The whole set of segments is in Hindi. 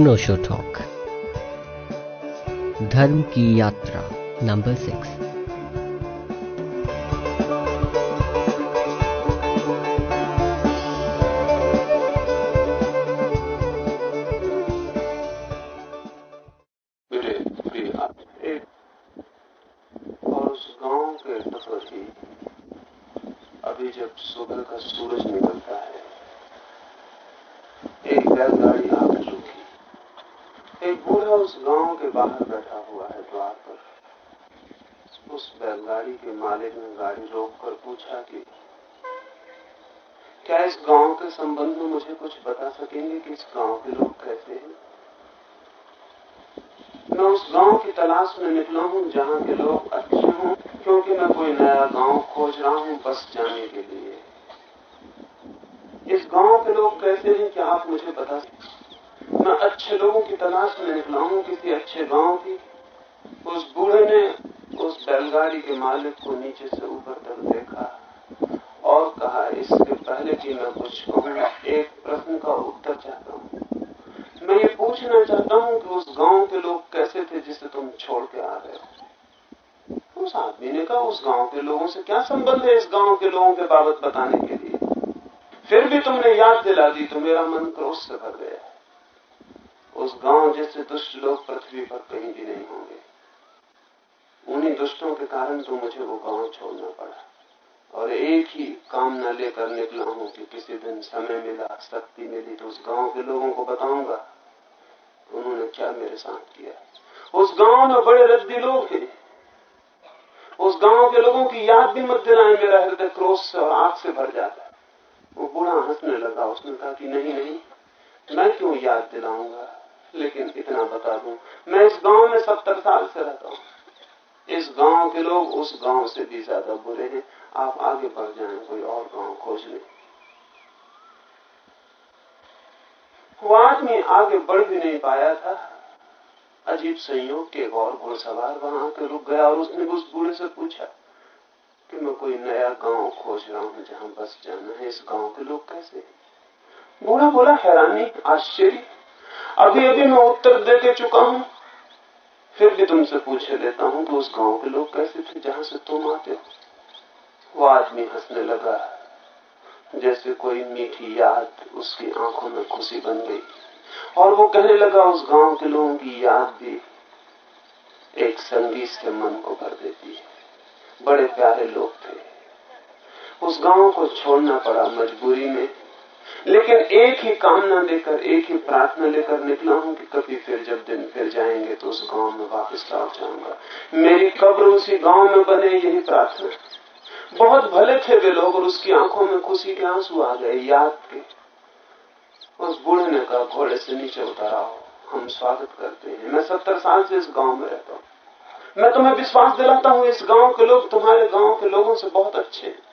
अनोशो टॉक धर्म की यात्रा नंबर सिक्स मालिक को नीचे से ऊपर तक देखा और कहा, इसके पहले कि मैं कुछ कहूँ एक प्रश्न का उत्तर चाहता हूँ। मैं ये पूछना चाहता हूँ कि उस गाँव के लोग कैसे थे जिसे तुम छोड़ के आ रहे हो? उस आदमी ने कहा, उस गाँव के लोगों से क्या संबंध है इस गाँव के लोगों के बाबत बताने के लिए? फिर भी तुमने याद दिला दी तो मेरा मन क्रोध से भर गया। उस गाँव जैसे दुष्ट लोग पृथ्वी पर कहीं भी नहीं होंगे। उन्हीं दुष्टों के कारण तो मुझे वो गाँव छोड़ना पड़ा। और एक ही कामना लेकर निकला हूँ कि किसी दिन समय मिला, शक्ति मिली तो उस गाँव के लोगों को बताऊँगा। तो उन्होंने क्या मेरे साथ किया? उस गाँव में बड़े रद्दी लोग हैं। उस गाँव के लोगों की याद भी मत दिलाए, मेरा हृदय क्रोध से और आग से भर जाता वो बुरा हंसने लगा, उसने कहा कि नहीं नहीं, मैं क्यों याद दिलाऊँगा? लेकिन इतना बता दू, मैं इस गाँव में सत्तर साल से रहता हूँ। इस गाँव के लोग उस गाँव से भी ज़्यादा बुरे हैं। आप आगे बढ़ जाए, कोई और गाँव खोज लें। वो आदमी आगे बढ़ भी नहीं पाया था। अजीब संयोग के एक और घुड़सवार वहाँ आके रुक गया और उसने उस बूढ़े से पूछा कि मैं कोई नया गाँव खोज रहा हूँ जहाँ बस जाना है। इस गाँव के लोग कैसे बूढ़ा बोला, हैरानी, आश्चर्य। अभी अभी मैं उत्तर दे के चुका हूँ। फिर भी तुमसे पूछ लेता हूँ कि उस गाँव के लोग कैसे थे, जहाँ से तुम आते हो। वो आदमी हंसने लगा। जैसे कोई मीठी याद उसकी आँखों में खुशी बन गई। और वो कहने लगा, उस गाँव के लोगों की याद भी एक संगीत के मन को भर देती है। बड़े प्यारे लोग थे। उस गाँव को छोड़ना पड़ा मजबूरी में। लेकिन एक ही कामना लेकर, एक ही प्रार्थना लेकर निकला हूँ कि कभी फिर जब दिन फिर जाएँगे तो उस गाँव में वापस लौट जाऊँगा। मेरी कब्र उसी गाँव में बने यही प्रार्थना। बहुत भले थे वे लोग और उसकी आँखों में खुशी के आँसू आ गए, याद के। उस बूढ़े ने कहा घोड़े से नीचे उतारा हो। हम स्वागत करते हैं। मैं सत्तर साल से इस गाँव में रहता हूँ। मैं तुम्हें विश्वास दिलाता हूँ, इस गाँव के लोग तुम्हारे गाँव के लोगों से बहुत अच्छे हैं।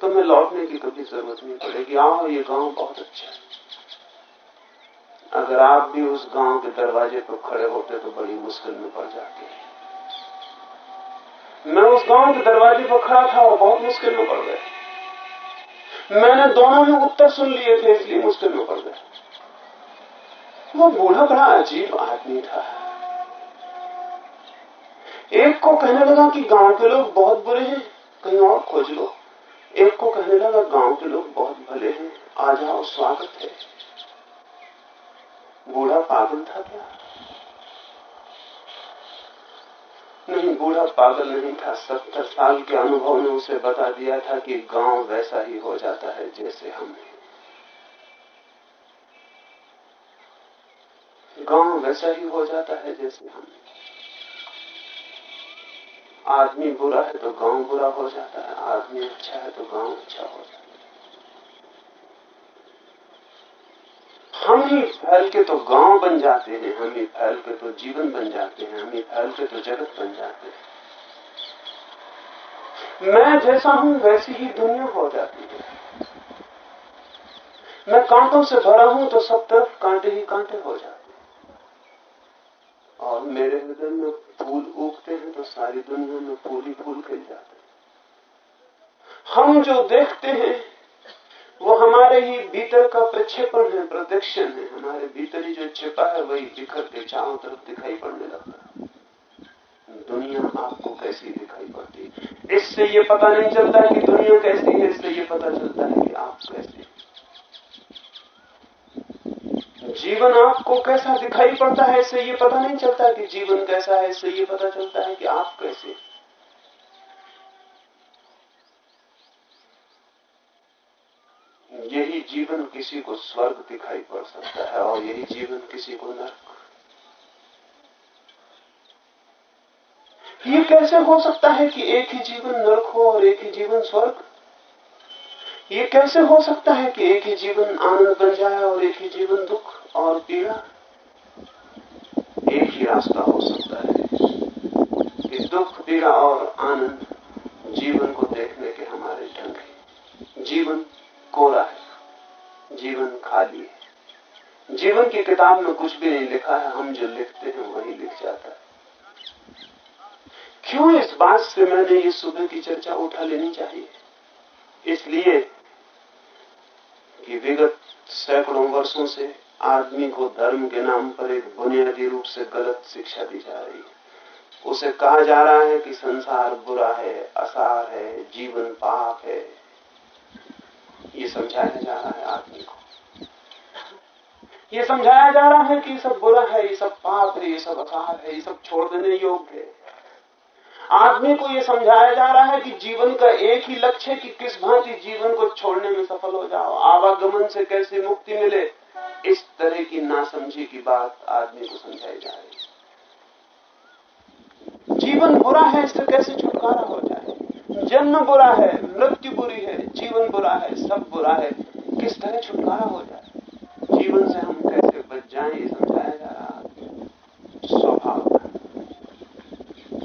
तो तुम्हें लौटने की कभी ज़रूरत नहीं पड़ेगी। आओ, ये गाँव बहुत अच्छा है। अगर आप भी उस गाँव के दरवाजे पर खड़े होते तो बड़ी मुश्किल में पड़ जाते। मैं उस गाँव के दरवाजे पर खड़ा था और बहुत मुश्किल में पड़ गए मैंने दोनों में उत्तर सुन लिए थे, इसलिए मुश्किल में पड़ गए वो बूढ़ा बड़ा अजीब आदमी था। एक को कहने लगा कि गाँव के लोग बहुत बुरे हैं, कहीं और खोज लो। एक को कहने लगा, गाँव के लोग बहुत भले हैं, आ जाओ, स्वागत है। बूढ़ा पागल था क्या? नहीं, बूढ़ा पागल नहीं था। सत्तर साल के अनुभव ने उसे बता दिया था कि गाँव वैसा ही हो जाता है जैसे हम गाँव वैसा ही हो जाता है जैसे हम आदमी बुरा है तो गाँव बुरा हो जाता है, आदमी अच्छा है तो गाँव अच्छा हो जाता है। हम ही फैल के तो गाँव बन जाते हैं, हम ही फैल के तो जीवन बन जाते हैं, हम ही फैल के तो जगत बन जाते हैं। मैं जैसा हूँ, वैसी ही दुनिया हो जाती है। मैं कांटों से भरा हूँ तो सब तरफ़ कांटे ही कांटे हो जाते हैं। और मेरे हृदय में फूल उगते हैं तो सारी दुनिया में फूल ही फूल खिल जाते हैं। हम जो देखते हैं, वो हमारे ही भीतर का प्रक्षेपण है, प्रदक्षिण है। हमारे भीतर ही जो छिपा है, वही बिखर के चारों तरफ़ दिखाई पड़ने लगता है। दुनिया आपको कैसी दिखाई पड़ती है? इससे ये पता नहीं चलता है कि दुनिया कैसी है, इससे ये पता चलता है कि आप कैसे जीवन आपको कैसा दिखाई पड़ता है इससे ये पता नहीं चलता कि जीवन कैसा है इससे ये पता चलता है कि आप कैसे यही जीवन किसी को स्वर्ग दिखाई पड़ सकता है और यही जीवन किसी को नरक। ये कैसे हो सकता है कि एक ही जीवन नरक हो और एक ही जीवन स्वर्ग? ये कैसे हो सकता है कि एक ही जीवन आनंद बन जाए और एक ही जीवन दुख और पीड़ा? एक ही रास्ता हो सकता है कि दुख, पीड़ा और आनंद जीवन को देखने के हमारे ढंग है। जीवन कोरा है, जीवन खाली है। जीवन की किताब में कुछ भी नहीं लिखा है, हम जो लिखते हैं वही लिख जाता है। क्यों इस बात से मैंने ये सुबह की चर्चा उठा लेनी चाहिए? इसलिए कि विगत सैकड़ों वर्षों से आदमी को धर्म के नाम पर एक बुनियादी रूप से गलत शिक्षा दी जा रही है। उसे कहा जा रहा है कि संसार बुरा है, असार है, जीवन पाप है। ये समझाया जा रहा है आदमी को। ये समझाया जा रहा है कि सब बुरा है, ये सब पाप है, ये सब असार है, ये सब छोड़ देने योग्य है। आदमी को यह समझाया जा रहा है कि जीवन का एक ही लक्ष्य है कि किस भांति जीवन को छोड़ने में सफल हो जाओ। आवागमन से कैसे मुक्ति मिले, इस तरह की नासमझी की बात आदमी को समझाई जा रही है। जीवन बुरा है, इससे कैसे छुटकारा हो जाए? जन्म बुरा है, मृत्यु बुरी है, जीवन बुरा है, सब बुरा है, किस तरह छुटकारा हो जाए? जीवन से हम कैसे बच जाए समझाया जा रहा है। स्वभाव।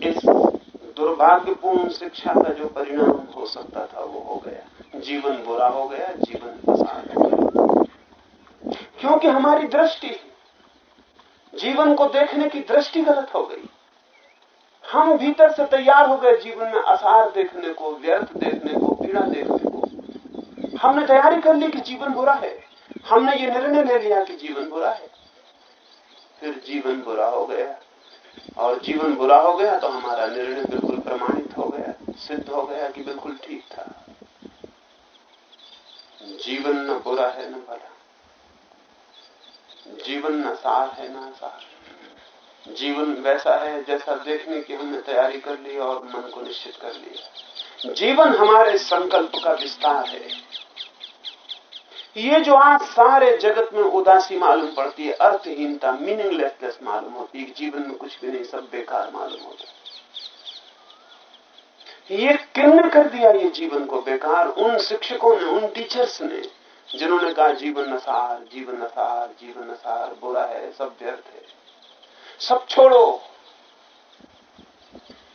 इस दुर्भाग्यपूर्ण शिक्षा का जो परिणाम हो सकता था, वो हो गया। जीवन बुरा हो गया, जीवन आसान हो गया। क्योंकि हमारी दृष्टि, जीवन को देखने की दृष्टि गलत हो गई। हम भीतर से तैयार हो गए, जीवन में आसार देखने को, व्यर्थ देखने को, पीड़ा देखने को। हमने तैयारी कर ली कि जीवन बुरा है। हमने ये निर्णय ले लिया कि जीवन बुरा है। फिर जीवन बुरा हो गया। और जीवन बुरा हो गया तो हमारा निर्णय बिल्कुल प्रमाणित हो गया, सिद्ध हो गया कि बिल्कुल ठीक था। जीवन न बुरा है न भला। जीवन न सार है न सार जीवन वैसा है जैसा देखने की हमने तैयारी कर ली और मन को निश्चित कर लिया। जीवन हमारे संकल्प का विस्तार है। ये जो आज सारे जगत में उदासी मालूम पड़ती है, अर्थहीनता मीनिंगलेसनेस मालूम होती है जीवन में कुछ भी नहीं, सब बेकार मालूम होता ये किन कर दिया ये जीवन को बेकार? उन शिक्षकों ने, उन टीचर्स ने, जिन्होंने कहा, जीवन नसार जीवन नसार जीवन नसार बुरा है, सब व्यर्थ है। सब छोड़ो।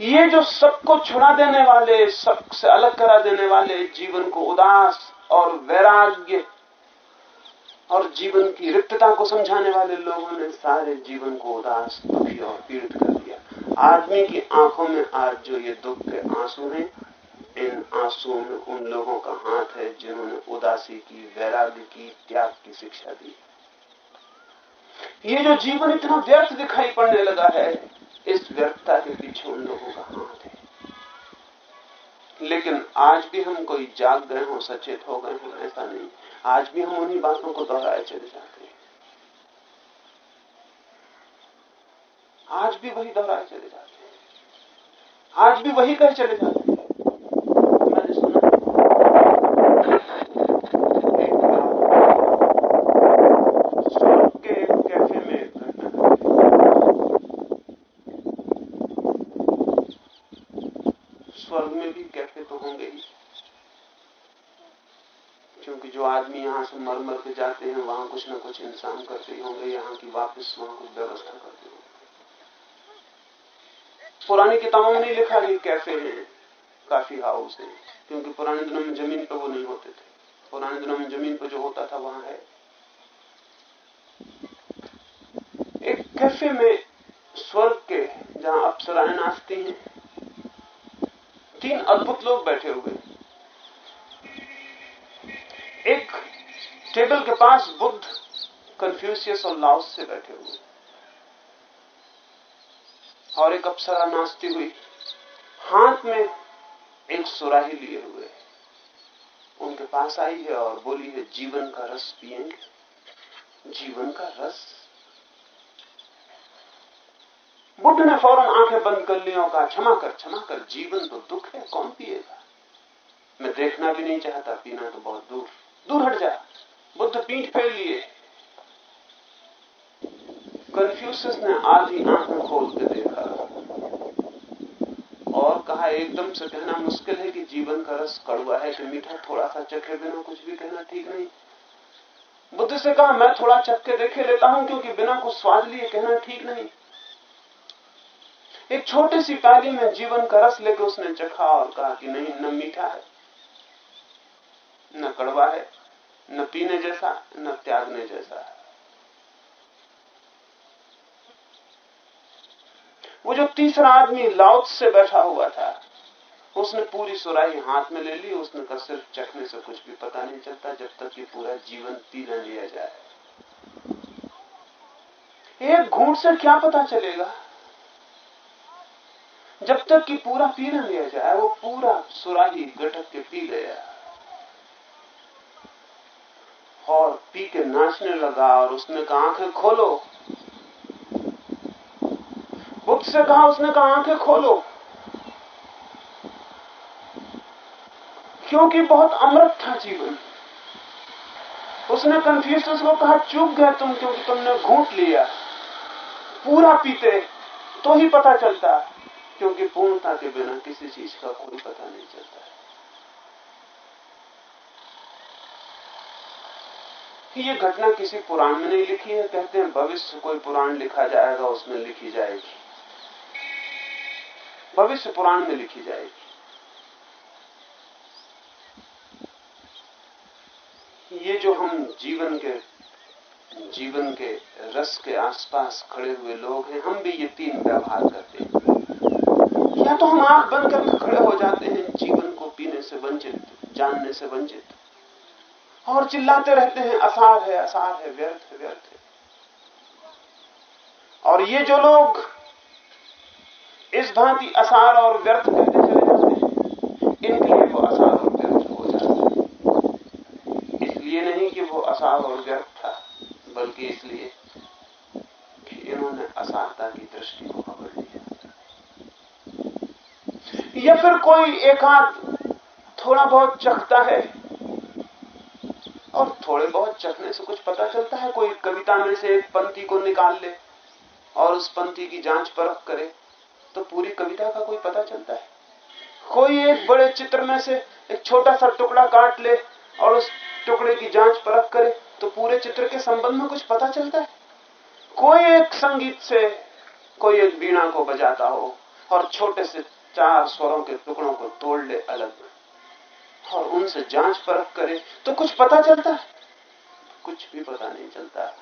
ये जो सबको छुड़ा देने वाले, सबसे अलग करा देने वाले जीवन को उदास और वैराग्य और जीवन की रिक्तता को समझाने वाले लोगों ने सारे जीवन को उदास, दुखी और पीड़ित कर दिया। आदमी की आँखों में आज जो ये दुख के आँसू हैं, इन आंसुओं में उन लोगों का हाथ है जिन्होंने उदासी की, वैराग्य की, त्याग की शिक्षा दी। ये जो जीवन इतना व्यर्थ दिखाई पड़ने लगा है, इस व्यर्थता के पीछे उन लोगों का हाथ है। लेकिन आज भी हम कोई जाग गए हों, सचेत हो गए हों, ऐसा नहीं। आज भी हम उन्हीं बातों को दोहराए चले जाते हैं। आज भी वही दोहराए चले जाते हैं। आज भी वही कहे चले जाते हैं। स्वर्ग में भी कैफ़े तो होंगे ही। जो आदमी यहाँ से मर मर के जाते हैं, वहाँ कुछ ना कुछ इंसान करते ही होंगे, यहाँ की वापस वहाँ कुछ व्यवस्था करते होंगे। पुरानी किताबों में नहीं लिखा कि कैफ़े हैं, काफ़ी हाउस है, क्योंकि पुराने दिनों में ज़मीन पर वो नहीं होते थे। पुराने दिनों में ज़मीन पर जो होता था, वहाँ है। एक कैफ़े में स्वर्ग के, जहाँ अप्सराएँ नाचती हैं, तीन अद्भुत लोग बैठे हुए एक टेबल के पास बुद्ध कन्फ्यूशियस और लाउस से बैठे हुए। और एक अप्सरा नाचती हुई हाथ में एक सुराही लिए हुए। उनके पास आई है और बोली है, जीवन का रस पिएँगे जीवन का रस। बुद्ध ने फ़ौरन आँखें बंद कर ली और कहा, क्षमा कर क्षमा कर, जीवन तो दुख है, कौन पिएगा? मैं देखना भी नहीं चाहता, पीना तो बहुत दूर। दूर हट जा। बुद्ध पीठ फेर लिए। कन्फ्यूस ने आधी आँखें खोल के देखा और कहा, एकदम से कहना मुश्किल है कि जीवन का रस कड़वा है, कि मीठा थोड़ा सा चखे बिना कुछ भी कहना ठीक नहीं। बुद्ध से कहा, मैं थोड़ा चख के देखे लेता हूँ, क्योंकि बिना कुछ स्वाद लिए कहना ठीक नहीं। एक छोटी सी प्याली में जीवन का रस लेकर उसने चखा और कहा कि नहीं, न मीठा है, न कड़वा है। न पीने जैसा, न त्यागने जैसा। वो जो तीसरा आदमी लाउत से बैठा हुआ था, उसने पूरी सुराही हाथ में ले ली, उसने कहा, सिर्फ़ चखने से कुछ भी पता नहीं चलता, जब तक कि पूरा जीवन पी न लिया जाए। एक घूट से क्या पता चलेगा? जब तक कि पूरा पी न लिया जाए, वो पूरा सुराही गटक के पी गया। और पी के नाचने लगा और उसने कहा, आँखें खोलो। बुद्ध से कहा, उसने कहा, आँखें खोलो। क्योंकि बहुत अमृत था जीवन। उसने कंफ्यूज को कहा चूक गए तुम, क्योंकि तुमने घूट लिया। पूरा पीते तो ही पता चलता, क्योंकि पूर्णता के बिना किसी चीज़ का कोई पता नहीं चलता कि ये घटना किसी पुराण में नहीं लिखी है? कहते हैं, भविष्य कोई पुराण लिखा जाएगा, उसमें लिखी जाएगी। भविष्य पुराण में लिखी जाएगी। ये जो हम जीवन के जीवन के रस के आसपास खड़े हुए लोग हैं, हम भी ये तीन व्यवहार करते हैं। या तो हम आँख बंद करके खड़े हो जाते हैं, जीवन को पीने से वंचित, जानने से वंचित। और चिल्लाते रहते हैं, असार है असार है, व्यर्थ है व्यर्थ है। और ये जो लोग इस भांति असार और व्यर्थ कहते चले जाते हैं, इनके लिए वो असार और व्यर्थ हो जाते हैं। इसलिए नहीं कि वो असार और व्यर्थ था, बल्कि इसलिए कि इन्होंने असारता की दृष्टि को पकड़ लिया या फिर कोई एकांत थोड़ा बहुत चखता है और थोड़े बहुत चखने से कुछ पता चलता है, कोई कविता में से एक पंक्ति को निकाल ले और उस पंक्ति की जाँच परख करे तो पूरी कविता का कोई पता चलता है। कोई एक बड़े चित्र में से एक छोटा सा टुकड़ा काट ले और उस टुकड़े की जाँच परख करे तो पूरे चित्र के संबंध में कुछ पता चलता है। कोई एक संगीत से कोई एक बीणा को बजाता हो और छोटे से चार स्वरों के टुकड़ों को तोड़ ले अलग और उनसे जाँच परख करे तो कुछ पता चलता है। कुछ भी पता नहीं चलता।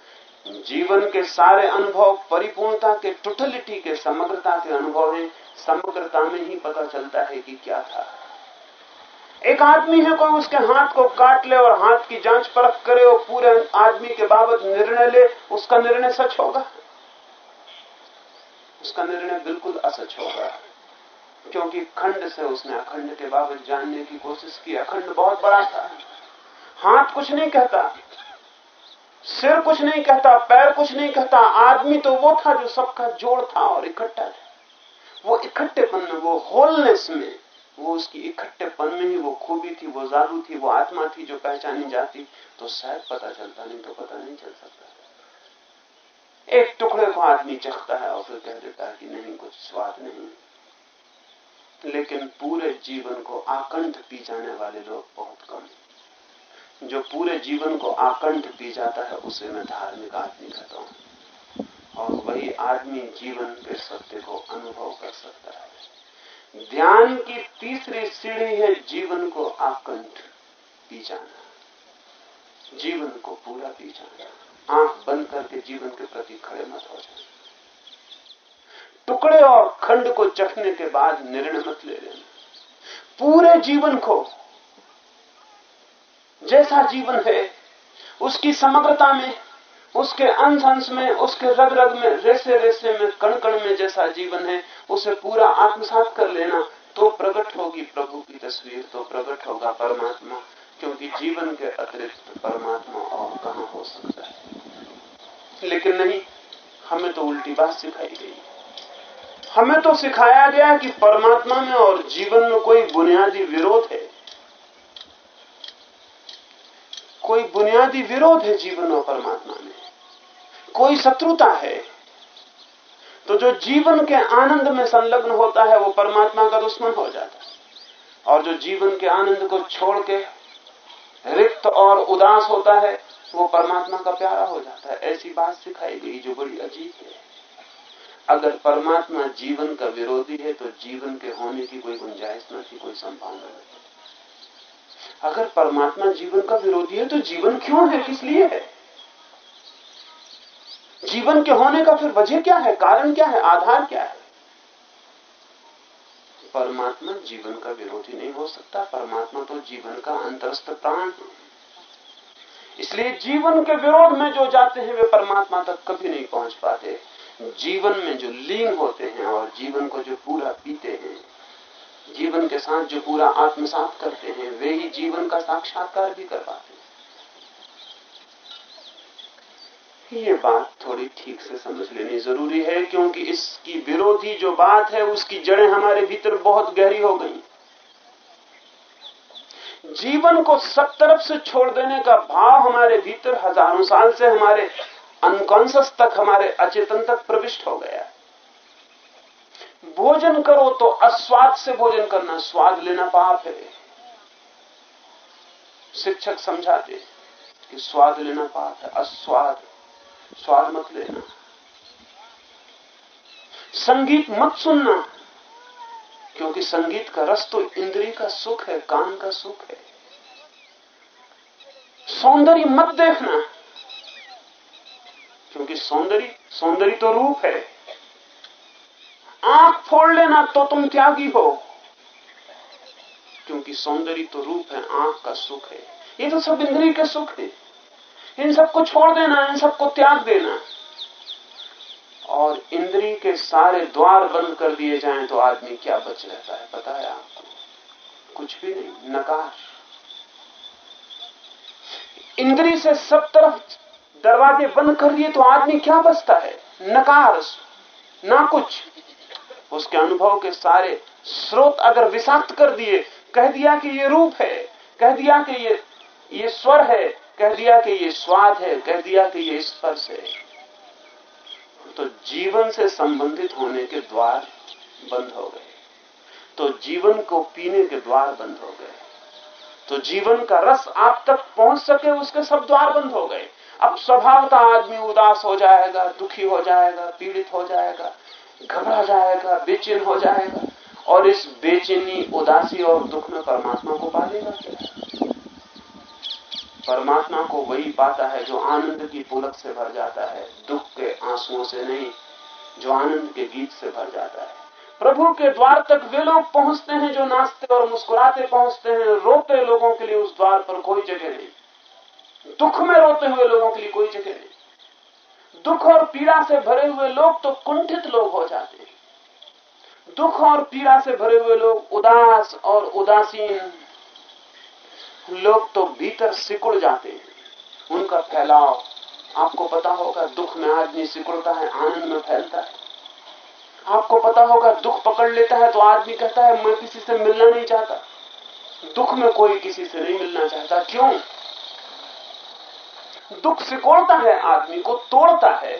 जीवन के सारे अनुभव परिपूर्णता के टोटलिटी के, समग्रता के अनुभव हैं। समग्रता में ही पता चलता है कि क्या था। एक आदमी है कोई, उसके हाथ को काट ले और हाथ की जाँच परख करे और पूरे आदमी के बाबत निर्णय ले, उसका निर्णय सच होगा। उसका निर्णय बिल्कुल असच होगा। क्योंकि खंड से उसने अखंड के बाबत जानने की कोशिश की। अखंड बहुत बड़ा था। हाथ कुछ नहीं कहता, सिर कुछ नहीं कहता, पैर कुछ नहीं कहता। आदमी तो वो था जो सबका जोड़ था और इकट्ठा था। वो इकट्ठेपन में, वो होलनेस में, वो उसकी इकट्ठेपन में ही वो खूबी थी, वो जादू थी, वो आत्मा थी जो पहचानी जाती। तो शायद पता चलता, नहीं तो पता नहीं चल सकता। एक टुकड़े को आदमी चखता है और फिर कह देता है कि नहीं, कुछ स्वाद नहीं। लेकिन पूरे जीवन को आकंठ पी जाने वाले लोग बहुत कम जो पूरे जीवन को आकंठ पी जाता है, उसे मैं धार्मिक आदमी कहता हूँ। और वही आदमी जीवन के सत्य को अनुभव कर सकता है। ध्यान की तीसरी सीढ़ी है जीवन को आकंठ पी जाना। जीवन को पूरा पी जाना। आँख बंद करके जीवन के प्रति खड़े मत हो जाए टुकड़े और खंड को चखने के बाद निर्णय मत ले लेना। पूरे जीवन को जैसा जीवन है, उसकी समग्रता में, उसके अंश अंश में, उसके रग रग में, रेसे रेसे में, कण कण में जैसा जीवन है, उसे पूरा आत्मसात कर लेना तो प्रकट होगी प्रभु की तस्वीर तो प्रकट होगा परमात्मा, क्योंकि जीवन के अतिरिक्त परमात्मा और कहा हो सकता है। लेकिन नहीं, हमें तो उल्टी बात सिखाई गई। हमें तो सिखाया गया कि परमात्मा में और जीवन में कोई बुनियादी विरोध है। कोई बुनियादी विरोध है जीवन और परमात्मा में। कोई शत्रुता है। तो जो जीवन के आनंद में संलग्न होता है, वो परमात्मा का दुश्मन हो जाता है। और जो जीवन के आनंद को छोड़ के रिक्त और उदास होता है, वो परमात्मा का प्यारा हो जाता है। ऐसी बात सिखाई गई जो बड़ी अजीब है। अगर परमात्मा जीवन का विरोधी है तो जीवन के होने की कोई गुंजाइश न थी, कोई संभावना नहीं अगर परमात्मा जीवन का विरोधी है तो जीवन क्यों है? किस लिए है? जीवन के होने का फिर वजह क्या है? कारण क्या है? आधार क्या है? परमात्मा जीवन का विरोधी नहीं हो सकता। परमात्मा तो जीवन का अंतरस्थ प्राण है। इसलिए जीवन के विरोध में जो जाते हैं, वे परमात्मा तक कभी नहीं पहुँच पाते। जीवन में जो लीन होते हैं और जीवन को जो पूरा पीते हैं, जीवन के साथ जो पूरा आत्मसात करते हैं, वे ही जीवन का साक्षात्कार भी कर पाते हैं। ये बात थोड़ी ठीक से समझ लेनी ज़रूरी है, क्योंकि इसकी विरोधी जो बात है, उसकी जड़ें हमारे भीतर बहुत गहरी हो गई। जीवन को सब तरफ़ से छोड़ देने का भाव हमारे भीतर हज़ारों साल से हमारे अनकॉन्सियस तक हमारे अचेतन तक प्रविष्ट हो गया। भोजन करो तो अस्वाद से भोजन करना स्वाद लेना पाप है। शिक्षक समझाते कि स्वाद लेना पाप है, अस्वाद, स्वाद मत लेना। संगीत मत सुनना, क्योंकि संगीत का रस तो इंद्री का सुख है, कान का सुख है। सौंदर्य मत देखना। क्योंकि सौंदर्य सौंदर्य तो रूप है। आँख फोड़ लेना तो तुम त्यागी हो। क्योंकि सौंदर्य तो रूप है, आँख का सुख है। ये तो सब इंद्रिय के सुख है। इन सबको छोड़ देना, इन सबको त्याग देना। और इंद्री के सारे द्वार बंद कर दिए जाएँ तो आदमी क्या बच रहता है, पता है आपको? कुछ भी नहीं, नकार। इंद्री से सब तरफ़ दरवाजे बंद कर दिए तो आदमी क्या बचता है? नकार ना कुछ। उसके अनुभव के सारे स्रोत अगर विषाक्त कर दिए, कह दिया कि ये रूप है, कह दिया कि ये ये स्वर है, कह दिया कि ये स्वाद है, कह दिया कि ये स्पर्श है। तो जीवन से संबंधित होने के द्वार बंद हो गए। तो जीवन को पीने के द्वार बंद हो गए। तो जीवन का रस आप तक पहुँच सके, उसके सब द्वार बंद हो गए। अब स्वभावता आदमी उदास हो जाएगा, दुखी हो जाएगा, पीड़ित हो जाएगा, घबरा जाएगा, बेचैन हो जाएगा और इस बेचैनी, उदासी और दुख में परमात्मा को पालेगा क्या? परमात्मा को वही पाता है जो आनंद की पुलक से भर जाता है, दुख के आंसुओं से नहीं, जो आनंद के गीत से भर जाता है। प्रभु के द्वार तक वे लोग पहुँचते हैं जो नाचते और मुस्कुराते पहुँचते हैं, रोते लोगों के लिए उस द्वार पर कोई जगह नहीं। दुख में रोते हुए लोगों के लिए कोई जगह नहीं। दुख और पीड़ा से भरे हुए लोग तो कुंठित लोग हो जाते हैं। दुख और पीड़ा से भरे हुए लोग उदास और उदासीन लोग तो भीतर सिकुड़ जाते हैं। उनका फैलाव, आपको पता होगा, दुख में आदमी सिकुड़ता है, आनंद में फैलता है। आपको पता होगा, दुख पकड़ लेता है तो आदमी कहता है, मैं किसी से मिलना नहीं चाहता। दुख में कोई किसी से नहीं मिलना चाहता। क्यों? दुख सिकोड़ता है, आदमी को तोड़ता है।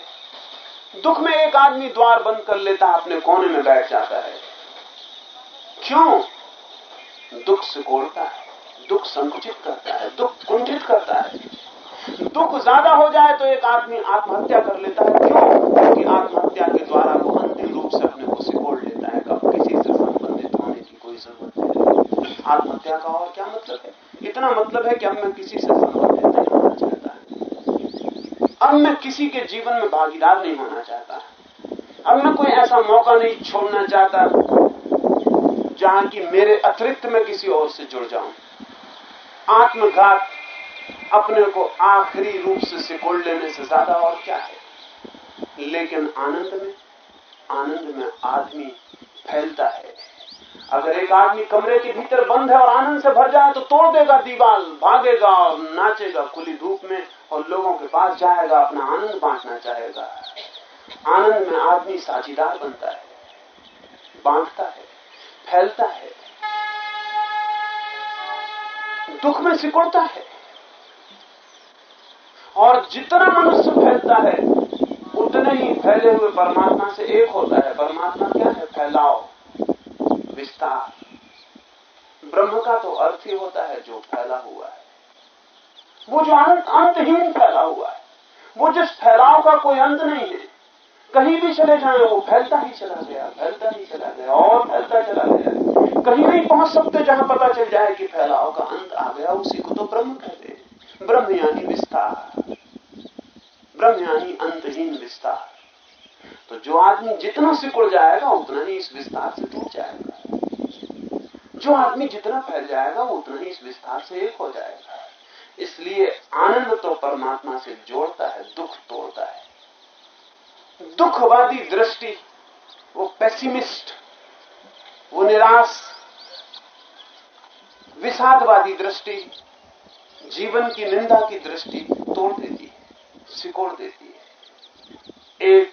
दुख में एक आदमी द्वार बंद कर लेता है, अपने कोने में बैठ जाता है। क्यों? दुख सिकोड़ता है, दुख संकुचित करता है, दुख कुंठित करता है। दुख ज़्यादा हो जाए तो एक आदमी आत्महत्या कर लेता है। क्यों? क्योंकि आत्महत्या के द्वारा वो अंतिम रूप से अपने को सिकोड़ लेता है। कब किसी से संबंधित होने की कोई ज़रूरत नहीं। आत्महत्या का और क्या मतलब है? इतना मतलब है कि अब मैं किसी से संबंधित नहीं अब मैं किसी के जीवन में भागीदार नहीं होना चाहता। अब मैं कोई ऐसा मौका नहीं छोड़ना चाहता जहाँ की मेरे अतिरिक्त मैं किसी और से जुड़ जाऊँ। आत्मघात अपने को आखिरी रूप से सिकोड़ लेने से ज़्यादा और क्या है? लेकिन आनंद में आनंद में आदमी फैलता है। अगर एक आदमी कमरे के भीतर बंद है और आनंद से भर जाए तो तोड़ देगा दीवार, भागेगा और नाचेगा। खुली धूप में और लोगों के पास जाएगा, अपना आनंद बांटना चाहेगा। आनंद में आदमी साझीदार बनता है, बांटता है, फैलता है, दुख में सिकुड़ता है। और जितना मनुष्य फैलता है, उतने ही फैले हुए परमात्मा से एक होता है। परमात्मा क्या है? फैलाव, विस्तार। ब्रह्म का तो अर्थ ही होता है जो फैला हुआ है। वो जो अंत अंतहीन फैला हुआ है। वो जिस फैलाव का कोई अंत नहीं है। कहीं भी चले जाए, वो फैलता ही चला गया, फैलता ही चला गया, और फैलता चला गया। कहीं नहीं पहुँच सकते जहाँ पता चल जाए कि फैलाव का अंत आ गया, उसी को तो ब्रह्म कहते हैं। ब्रह्म यानी विस्तार। ब्रह्म यानी अंतहीन विस्तार। तो जो आदमी जितना सिकुड़ जाएगा, उतना ही इस विस्तार से टूट जाएगा। जो आदमी जितना फैल जाएगा, उतना ही इस विस्तार से एक हो जाएगा। इसलिए आनंद तो परमात्मा से जोड़ता है, दुख तोड़ता है। दुखवादी दृष्टि, वो पेसिमिस्ट वो निराश। विषादवादी दृष्टि, जीवन की निंदा की दृष्टि तोड़ देती है, सिकोड़ देती है। एक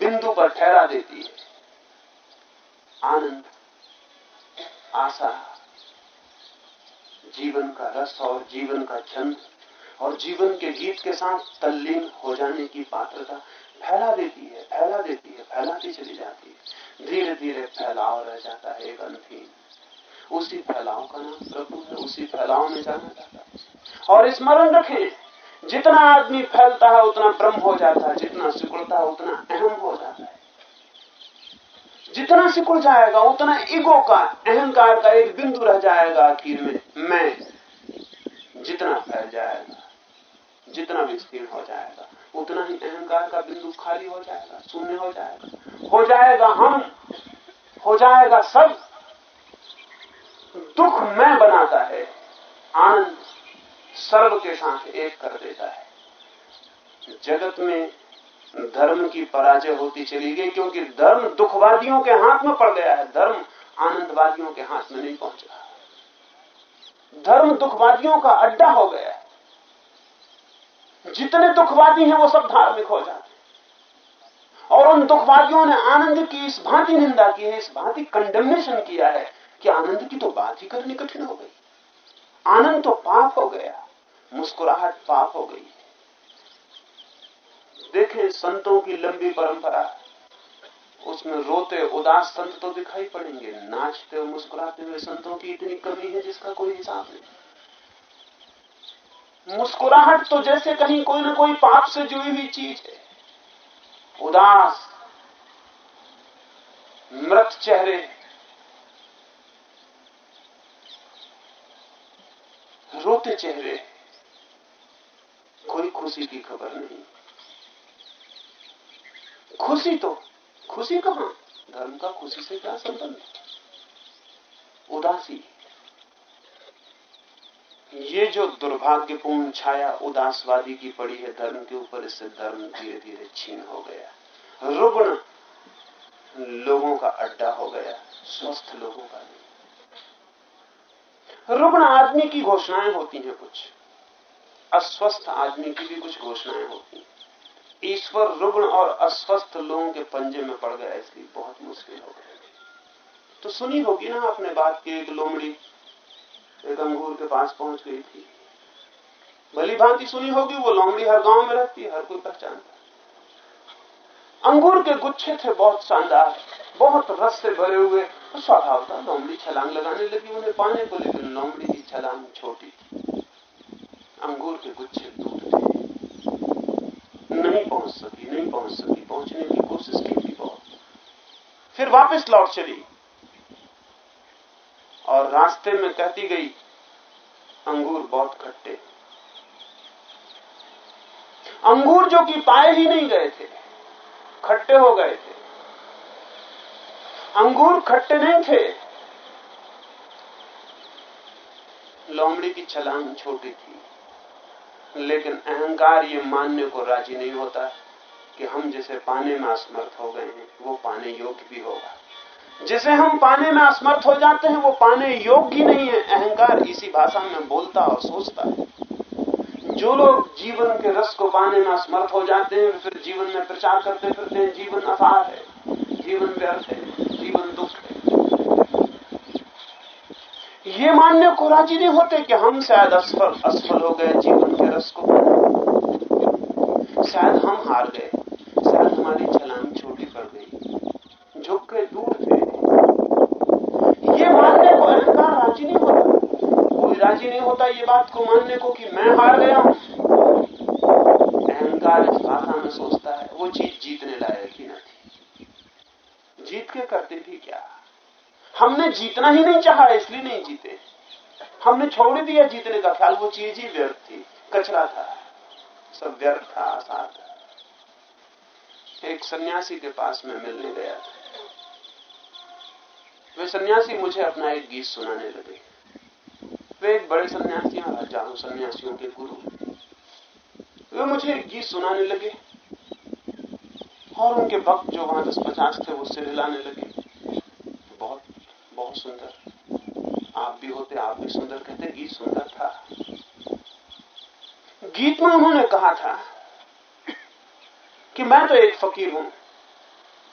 बिंदु पर ठहरा देती है। आनंद, आशा। जीवन का रस और जीवन का छंद और जीवन के गीत के साथ तल्लीन हो जाने की पात्रता फैला देती है, फैला देती है, फैलाती चली जाती है। धीरे धीरे फैलाव रह जाता है एक अंतहीन उसी फैलाव का नाम प्रभु है, उसी फैलाव में जाना जाता है। और स्मरण रखें, जितना आदमी फैलता है, उतना ब्रह्म हो जाता है, जितना सिकुड़ता है, उतना अहम हो जाता है। जितना सिकुड़ जाएगा, उतना ईगो का अहंकार का एक बिंदु रह जाएगा आखिर में, मैं जितना फैल जाएगा, जितना विस्तीर्ण हो जाएगा, उतना ही अहंकार का बिंदु खाली हो जाएगा, शून्य हो जाएगा। हो जाएगा हम, हो जाएगा सब। दुख मैं बनाता है, आनंद सर्व के साथ एक कर देता है। जगत में धर्म की पराजय होती चली गई क्योंकि धर्म दुखवादियों के हाथ में पड़ गया है। धर्म आनंदवादियों के हाथ में नहीं पहुँच धर्म दुखवादियों का अड्डा हो गया है। जितने दुखवादी हैं, वो सब धार्मिक हो जाते हैं। और उन दुखवादियों ने आनंद की, इस भांति निंदा की है, इस भांति कंडेमनेशन किया है कि आनंद की तो बात ही करनी कठिन हो गई। आनंद तो पाप हो गया, मुस्कुराहट पाप हो गई। देखें संतों की लंबी परंपरा। उसमें रोते उदास संत तो दिखाई पड़ेंगे। नाचते और मुस्कुराते हुए संतों की इतनी कमी है जिसका कोई हिसाब नहीं। मुस्कुराहट तो जैसे कहीं कोई ना कोई पाप से जुड़ी हुई चीज़ है। उदास, मृत चेहरे, रोते चेहरे, कोई खुशी की खबर नहीं। खुशी तो खुशी कहाँ? धर्म का खुशी से क्या संबंध? उदासी। ये जो दुर्भाग्यपूर्ण छाया उदासवादी की पड़ी है, धर्म के ऊपर इससे धर्म धीरे धीरे छीन हो गया। रुग्ण लोगों का अड्डा हो गया, स्वस्थ लोगों का नहीं। रुग्ण आदमी की घोषणाएँ होती हैं कुछ, अस्वस्थ आदमी की भी कुछ घोषणाएँ होती हैं। ईश्वर रुग्ण और अस्वस्थ लोगों के पंजे में पड़ गया, इसलिए बहुत मुश्किल हो गया। तो सुनी होगी ना आपने बात की, एक लोमड़ी एक अंगूर के पास पहुँच गई थी। भली भांति सुनी होगी, वो लोमड़ी हर गाँव में रहती हर कोई पहचानता अंगूर के गुच्छे थे बहुत शानदार, बहुत रस से भरे हुए तो स्वभाव था, लोमड़ी छलांग लगाने लगी उन्हें पाने को, लेकिन लोमड़ी की छलांग छोटी थी। अंगूर के गुच्छे दूर थे नहीं पहुँच सकी नहीं पहुँच सकी पहुँचने की कोशिश की थी बहुत फिर वापस लौट चली। और रास्ते में कहती गई, अंगूर बहुत खट्टे। अंगूर जो कि पाए ही नहीं गए थे, खट्टे हो गए थे। अंगूर खट्टे नहीं थे। लोमड़ी की छलांग छोटी थी। लेकिन अहंकार ये मानने को राज़ी नहीं होता कि हम जिसे पाने में असमर्थ हो गए हैं, वो पाने योग्य भी होगा। जिसे हम पाने में असमर्थ हो जाते हैं, वो पाने योग्य नहीं है। अहंकार इसी भाषा में बोलता और सोचता है। जो लोग जीवन के रस को पाने में असमर्थ हो जाते हैं फिर जीवन में प्रचार करते फिरते हैं, जीवन असार है, जीवन व्यर्थ है, जीवन दुख है। ये मानने को राज़ी नहीं होते कि हम शायद असफल असफल हो गए, जीवन रस को शायद हम हार गए। शायद हमारी छलांग छोटी पड़ गई। झुक के दूर थे। ये मानने को अहंकार राज़ी नहीं होता। कोई राज़ी नहीं होता ये बात को मानने को कि मैं हार गया हूँ। अहंकार इस भाषा में सोचता है, वो चीज़ जीतने लायक ही न थी जीत के करते भी क्या? हमने जीतना ही नहीं चाहा, इसलिए नहीं जीते। हमने छोड़ दिया जीतने का ख्याल, वो चीज़ ही व्यर्थ थी। कचरा था, सब व्यर्थ था आसार था। एक सन्यासी के पास में मिलने गया था। वे सन्यासी मुझे अपना एक गीत सुनाने लगे। वे एक बड़े सन्यासी हज़ारों सन्यासियों के गुरु। वे मुझे एक गीत सुनाने लगे और उनके भक्त जो वहाँ दस पचास थे, वो सिर हिलाने लगे। बहुत बहुत सुंदर। आप भी होते, आप भी सुंदर, कहते गीत सुंदर था। गीत में उन्होंने कहा था कि मैं तो एक फकीर हूँ,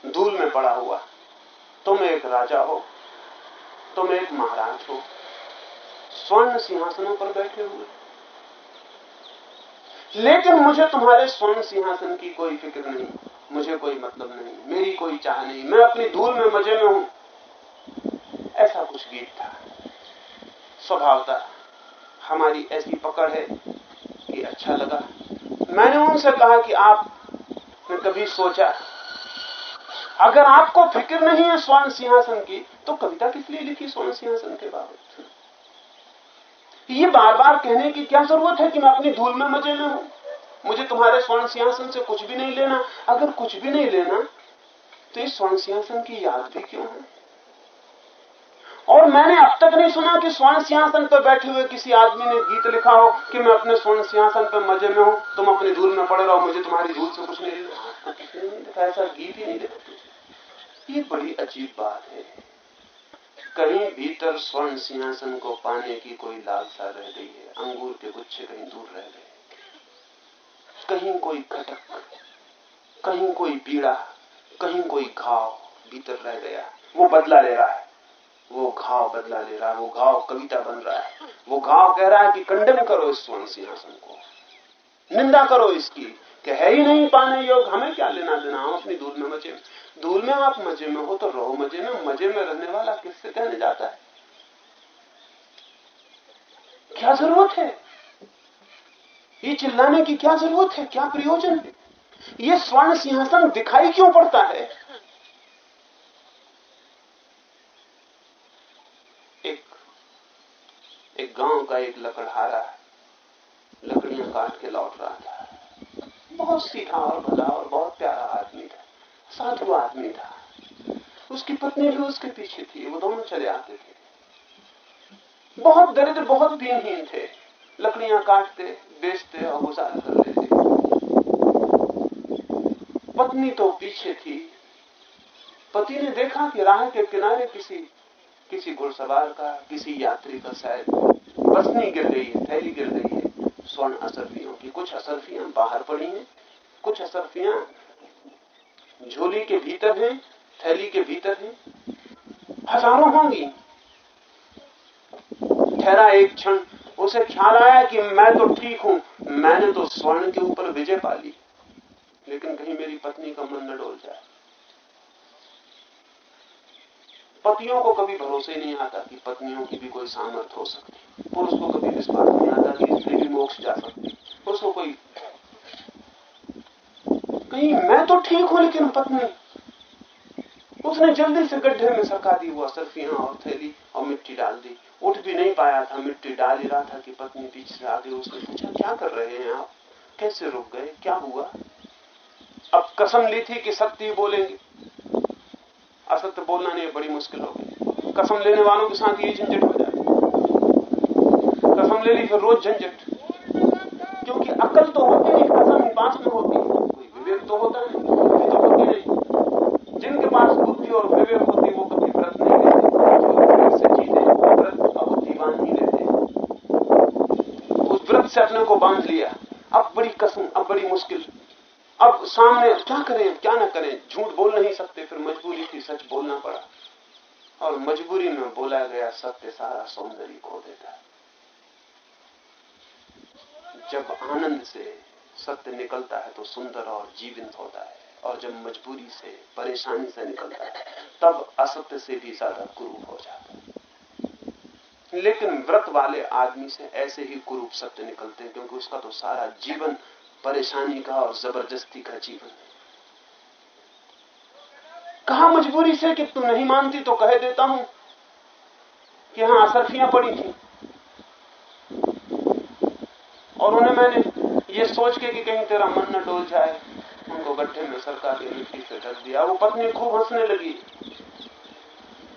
धूल में पड़ा हुआ। तुम एक राजा हो, तुम एक महाराज हो। स्वर्ण सिंहासनों पर बैठे हुए। लेकिन मुझे तुम्हारे स्वर्ण सिंहासन की कोई फ़िक्र नहीं, मुझे कोई मतलब नहीं, मेरी कोई चाह नहीं। मैं अपनी धूल में मज़े में हूँ। ऐसा कुछ गीत था। स्वभावता हमारी ऐसी पकड़ है कि अच्छा लगा। मैंने उनसे कहा कि आपने कभी सोचा, अगर आपको फ़िक्र नहीं है स्वर्ण सिंहासन की तो कविता किस लिए लिखी स्वर्ण सिंहासन के बाबत ये बार बार कहने की क्या ज़रूरत है कि मैं अपनी धूल में मज़े में हूँ? मुझे तुम्हारे स्वर्ण सिंहासन से कुछ भी नहीं लेना। अगर कुछ भी नहीं लेना तो इस स्वर्ण सिंहासन की याद भी क्यों है? और मैंने अब तक नहीं सुना कि स्वर्ण सिंहासन पर बैठे हुए किसी आदमी ने गीत लिखा हो कि मैं अपने स्वर्ण सिंहासन पर मज़े में हूँ, तुम अपनी धूल में पड़े रहो, मुझे तुम्हारी धूल से कुछ नहीं ऐसा गीत ही नहीं लिखा ये बड़ी अजीब बात है। कहीं भीतर स्वर्ण सिंहासन को पाने की कोई लालसा रह गई है, अंगूर के गुच्छे कहीं दूर रह गए। कहीं कोई खटक, कहीं कोई पीड़ा, कहीं कोई घाव भीतर रह गया। वो बदला ले रहा है। वो घाव बदला ले रहा है, वो घाव कविता बन रहा है। वो घाव कह रहा है कि कंडम करो इस स्वर्ण सिंहासन को। निंदा करो इसकी कि है ही नहीं पाने योग हमें क्या लेना देना? हम अपनी धूल में मज़े में। दूर में आप मज़े में हो तो रहो मज़े में। मज़े में रहने वाला किससे कहने जाता है? क्या ज़रूरत है? ये चिल्लाने की क्या ज़रूरत है? क्या प्रयोजन है? ये स्वर्ण सिंहासन दिखाई क्यों पड़ता है एक एक गाँव का एक लकड़हारा लकड़ियाँ काट के लौट रहा था। बहुत सीधा और भला और बहुत प्यारा आदमी था, साधु आदमी था। उसकी पत्नी भी उसके पीछे थी, वो दोनों चले आते थे। बहुत दरिद्र, बहुत दीनहीन थे। लकड़ियाँ काटते, बेचते और गुजारा कर लेते पत्नी तो पीछे थी। पति ने देखा कि राह के किनारे किसी किसी घुड़सवार का, किसी यात्री का शायद बसनी गिर गई है, थैली गिर गई है, स्वर्ण असरफियों की। कुछ असरफियाँ बाहर पड़ी हैं, कुछ असरफियाँ झोली के भीतर हैं, थैली के भीतर हैं। हज़ारों होंगी। ठहरा एक क्षण, उसे ख्याल आया कि मैं तो ठीक हूँ, मैंने तो स्वर्ण के ऊपर विजय पा ली। लेकिन कहीं मेरी पत्नी का मन न डोल जाए। पतियों को कभी भरोसे नहीं आता कि पत्नियों की भी कोई सामर्थ्य हो सकती। पुरुष को कभी विश्वास नहीं आता कि स्त्री भी मोक्ष जा सकती। उसको कोई कहीं मैं तो ठीक हूँ, लेकिन पत्नी उसने जल्दी से गड्ढे में सरका दी वो असरफियाँ और थैली और मिट्टी डाल दी। उठ भी नहीं पाया था, मिट्टी डाल ही रहा था कि पत्नी पीछे से आगे उसने पूछा, क्या कर रहे हैं आप? कैसे रुक गए? क्या हुआ? अब कसम ली थी कि सत्य बोलेंगे। असत्य बोलना नहीं बड़ी मुश्किल होगी। कसम लेने वालों के साथ ये झंझट हो जाए कसम ले ली, फिर रोज झंझट। क्योंकि अकल तो होती नहीं, कसम पास में होती है। विवेक तो होता है बुद्धि तो होती नहीं। जिनके पास बुद्धि और विवेक होती, वो कभी व्रत नहीं लेते से जीते व्रत अबुद्धिवान ही लेते उस व्रत से अपने को बाँध लिया। अब बड़ी कसम, अब बड़ी मुश्किल। अब सामने क्या करें क्या ना करें? झूठ बोल नहीं सकते। बोलना पड़ा। और मजबूरी में बोला गया सत्य सारा सौंदर्य खो देता है। जब आनंद से सत्य निकलता है तो सुंदर और जीवंत होता है। और जब मजबूरी से, परेशानी से निकलता है, तब असत्य से भी ज़्यादा कुरूप हो जाता है। लेकिन व्रत वाले आदमी से ऐसे ही कुरूप सत्य निकलते हैं, क्योंकि उसका तो सारा जीवन परेशानी का और ज़बरदस्ती का जीवन है। कहा मजबूरी से कि तू नहीं मानती तो कह देता हूँ कि हाँ असरफियाँ पड़ी थी। और उन्हें मैंने ये सोच के कि कहीं तेरा मन न डोल जाए, उनको गड्ढे में सरकार की मिट्टी से ढक दिया, वो पत्नी खूब हंसने लगी।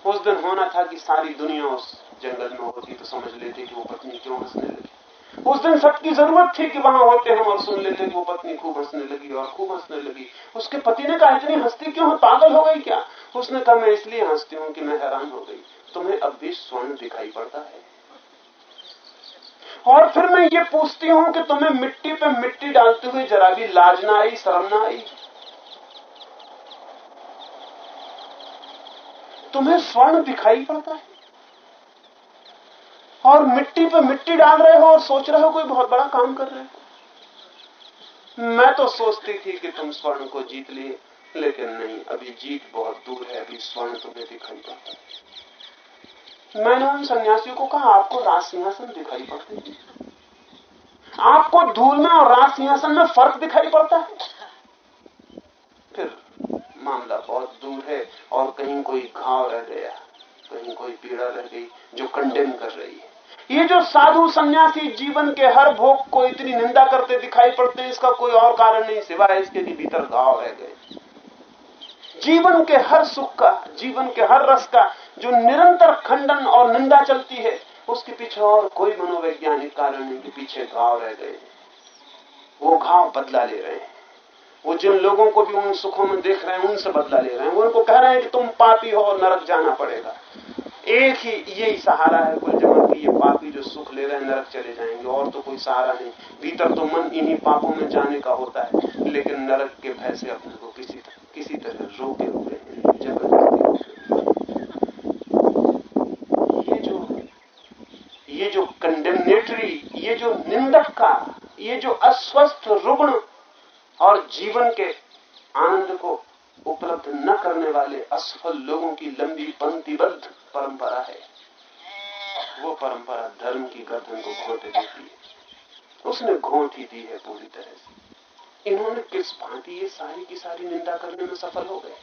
उस दिन होना था कि सारी दुनिया उस जंगल में होती तो समझ लेती कि वो पत्नी क्यों हंसने लगी। उस दिन सबकी ज़रूरत थी कि वहाँ होते हम और सुन लेते वो पत्नी खूब हंसने लगी और खूब हंसने लगी। उसके पति ने कहा इतनी हंसती क्यों है? पागल हो गई क्या? उसने कहा, मैं इसलिए हंसती हूँ कि मैं हैरान हो गई। तुम्हें अब भी स्वर्ण दिखाई पड़ता है। और फिर मैं ये पूछती हूँ कि तुम्हें मिट्टी पे मिट्टी डालते हुए जरा भी लाज ना आई, शर्म ना आई? तुम्हें स्वर्ण दिखाई पड़ता है? और मिट्टी पे मिट्टी डाल रहे हो और सोच रहे हो कोई बहुत बड़ा काम कर रहे हो? मैं तो सोचती थी कि तुम स्वर्ण को जीत लिए, लेकिन नहीं, अभी जीत बहुत दूर है, अभी स्वर्ण तुम्हें दिखाई पड़ता है। मैंने उन सन्यासियों को कहा, आपको राज सिंहासन दिखाई पड़ते हैं। आपको धूल में और राज सिंहासन में फ़र्क दिखाई पड़ता है। फिर मामला बहुत दूर है, और कहीं कोई घाव रह गया, कहीं कोई पीड़ा रह गई, जो कंडेम कर रही है। ये जो साधु सन्यासी जीवन के हर भोग को इतनी निंदा करते दिखाई पड़ते हैं, इसका कोई और कारण नहीं, सिवाय इसके कि भीतर घाव रह गए। जीवन के हर सुख का, जीवन के हर रस का, जो निरंतर खंडन और निंदा चलती है, उसके पीछे और कोई मनोवैज्ञानिक कारण नहीं कि पीछे घाव रह गए। वो घाव बदला ले रहे हैं। वो जिन लोगों को भी उन सुखों में देख रहे हैं, उनसे बदला ले रहे हैं। वो उनको कह रहे हैं कि तुम पापी हो और नरक जाना पड़ेगा। एक ही यही सहारा है, कुल पापी जो सुख ले रहे हैं, नरक चले जाएँगे, और तो कोई सहारा नहीं। भीतर तो मन इन्हीं पापों में जाने का होता है, लेकिन नरक के भय से अपने को किसी तरह किसी तरह रोके हुए ये जो ये जो कंडेमनेटरी ये जो निंदक का ये जो अस्वस्थ रुग्ण और जीवन के आनंद को उपलब्ध न करने वाले असफल लोगों की लंबी पंक्तिबद्ध परंपरा है। वो परंपरा धर्म की गर्दन को घोटे देती है। उसने घोट ही दी है पूरी तरह से। इन्होंने किस भांति ये सारी की सारी निंदा करने में सफल हो गए?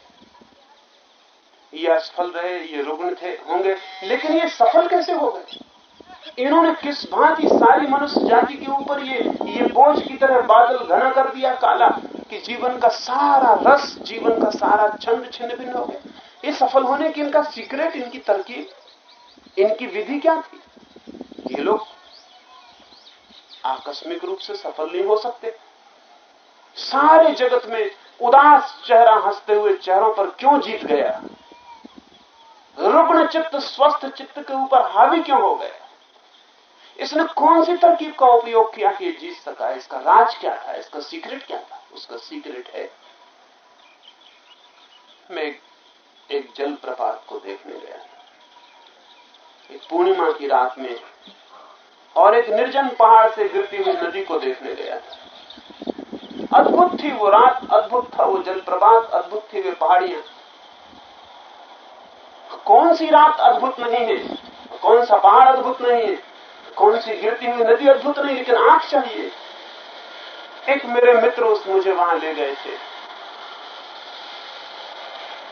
ये असफल रहे, ये रुग्ण थे, होंगे, लेकिन ये सफल कैसे हो गए? इन्होंने किस भांति सारी मनुष्य जाति के ऊपर ये ये बोझ की तरह बादल घना कर दिया, काला, कि जीवन का सारा रस, जीवन का सारा छंद छिन्न भिन्न हो गया? ये सफल होने की इनका सीक्रेट इनकी तरकीब? इनकी विधि क्या थी? ये लोग आकस्मिक रूप से सफल नहीं हो सकते। सारे जगत में उदास चेहरा हँसते हुए चेहरों पर क्यों जीत गया? रुग्ण चित्त स्वस्थ चित्त के ऊपर हावी क्यों हो गया? इसने कौन सी तरकीब का उपयोग किया कि जीत सका? इसका राज क्या था? इसका सीक्रेट क्या था? उसका सीक्रेट है। मैं एक, एक जल प्रपात को देखने गया। पूर्णिमा की रात में और एक निर्जन पहाड़ से गिरती हुई नदी को देखने गया। था अद्भुत थी वो रात, अद्भुत था वो जलप्रपात, अद्भुत थी वे पहाड़ियाँ। कौन सी रात अद्भुत नहीं है? कौन सा पहाड़ अद्भुत नहीं है? कौन सी गिरती हुई नदी अद्भुत नहीं, लेकिन आँख चाहिए। एक मेरे मित्र उस मुझे वहाँ ले गए थे।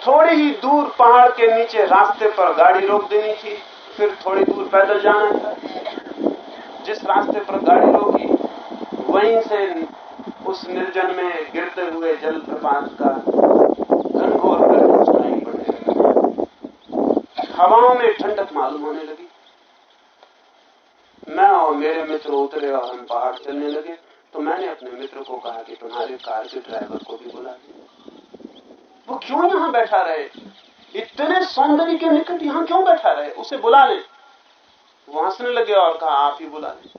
थोड़ी ही दूर पहाड़ के नीचे रास्ते पर गाड़ी रोक देनी थी। फिर थोड़ी दूर पैदल जाना था। जिस रास्ते पर गाड़ी रोकी, वहीं से उस निर्जन में गिरते हुए जल प्रपात का घनघोर सुनाई पड़ने हवाओं में ठंडक मालूम होने लगी। मैं और मेरे मित्र उतरे और हम पहाड़ चलने लगे तो मैंने अपने मित्र को कहा कि तुम्हारे कार के ड्राइवर को भी बुला वो क्यों यहाँ बैठा रहे? इतने सौंदर्य के निकट यहाँ क्यों बैठा रहे? उसे बुला ले। वो हंसने लगे और कहा, आप ही बुला ले।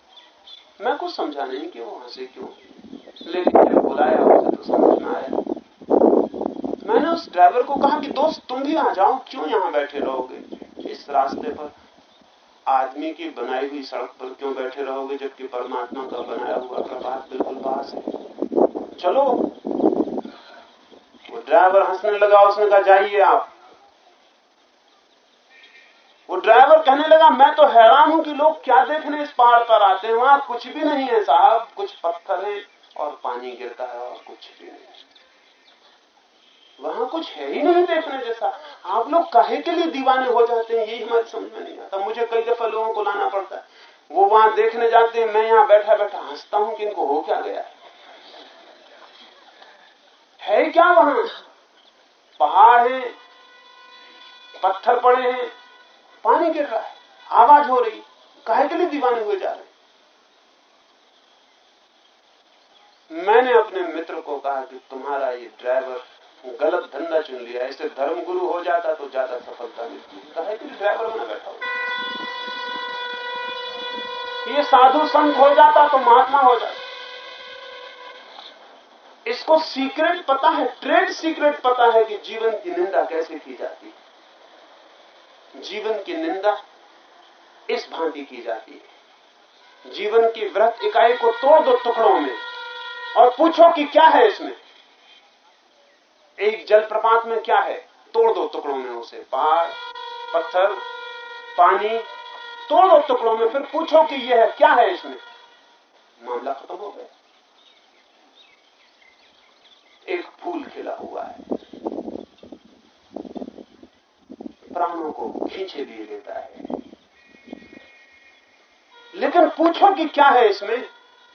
मैं कुछ समझा नहीं कि वो हंसे क्यों। लेकिन बुलाया, उसे तो समझ में आया। मैंने उस ड्राइवर को कहा कि, दोस्त, तुम भी आ जाओ। क्यों यहाँ बैठे रहोगे? इस रास्ते पर आदमी की बनाई हुई सड़क पर क्यों बैठे रहोगे, जबकि परमात्मा का बनाया हुआ प्रभात बिल्कुल पास है? चलो। वो ड्राइवर हंसने लगा, उसने कहा, जाइए आप। वो ड्राइवर कहने लगा, मैं तो हैरान हूँ कि लोग क्या देखने इस पहाड़ पर आते हैं। वहाँ कुछ भी नहीं है साहब। कुछ पत्थर है और पानी गिरता है और कुछ भी नहीं वहाँ कुछ है ही नहीं देखने जैसा। आप लोग काहे के लिए दीवाने हो जाते हैं? यही हमारी समझ में नहीं आता। मुझे कई दफ़ा लोगों को लाना पड़ता है। वो वहाँ देखने जाते हैं। मैं यहाँ बैठा बैठा हंसता हूँ कि इनको हो क्या गया? है क्या वहाँ? पहाड़ है, पत्थर पड़े हैं पानी गिर रहा है आवाज़ हो रही, काहे के लिए दीवाने हुए जा रहे मैंने अपने मित्र को कहा कि तुम्हारा ये ड्राइवर गलत धंधा चुन लिया, इसे धर्म गुरु हो जाता तो ज़्यादा सफलता मिलती। कहा कि ड्राइवर बना बैठा हो ये साधु संत हो जाता तो महात्मा हो जाता। इसको सीक्रेट पता है ट्रेड सीक्रेट पता है कि जीवन की निंदा कैसे की जाती है। जीवन की निंदा इस भांति की जाती है। जीवन की व्रत इकाई को तोड़ दो टुकड़ों में और पूछो कि क्या है इसमें? एक जलप्रपात में क्या है? तोड़ दो टुकड़ों में उसे। पहाड़ पत्थर, पानी, तोड़ दो टुकड़ों में, फिर पूछो कि यह है क्या है इसमें? मामला खत्म हो गया। एक फूल खिला है प्राणों को खींचे लिए देता है। लेकिन पूछो कि क्या है इसमें?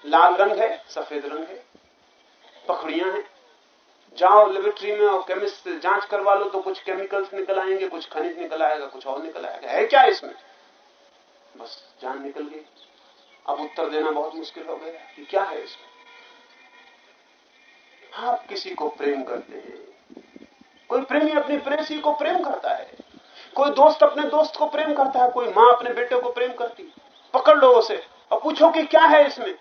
लाल रंग है, सफ़ेद रंग है, पखड़ियाँ हैं। जाओ लेबोरेटरी में और केमिस्ट से जाँच करवा लो तो कुछ केमिकल्स निकल आएँगे, कुछ खनिज निकल आएगा, कुछ और निकल आएगा। है क्या इसमें? बस जान निकल गई। अब उत्तर देना बहुत मुश्किल हो गया कि क्या है इसमें? आप किसी को प्रेम करते हैं। कोई प्रेमी अपनी प्रेसी को प्रेम करता है। कोई दोस्त अपने दोस्त को प्रेम करता है, कोई माँ अपने बेटे को प्रेम करती पकड़ लो उसे और पूछो कि क्या है इसमें?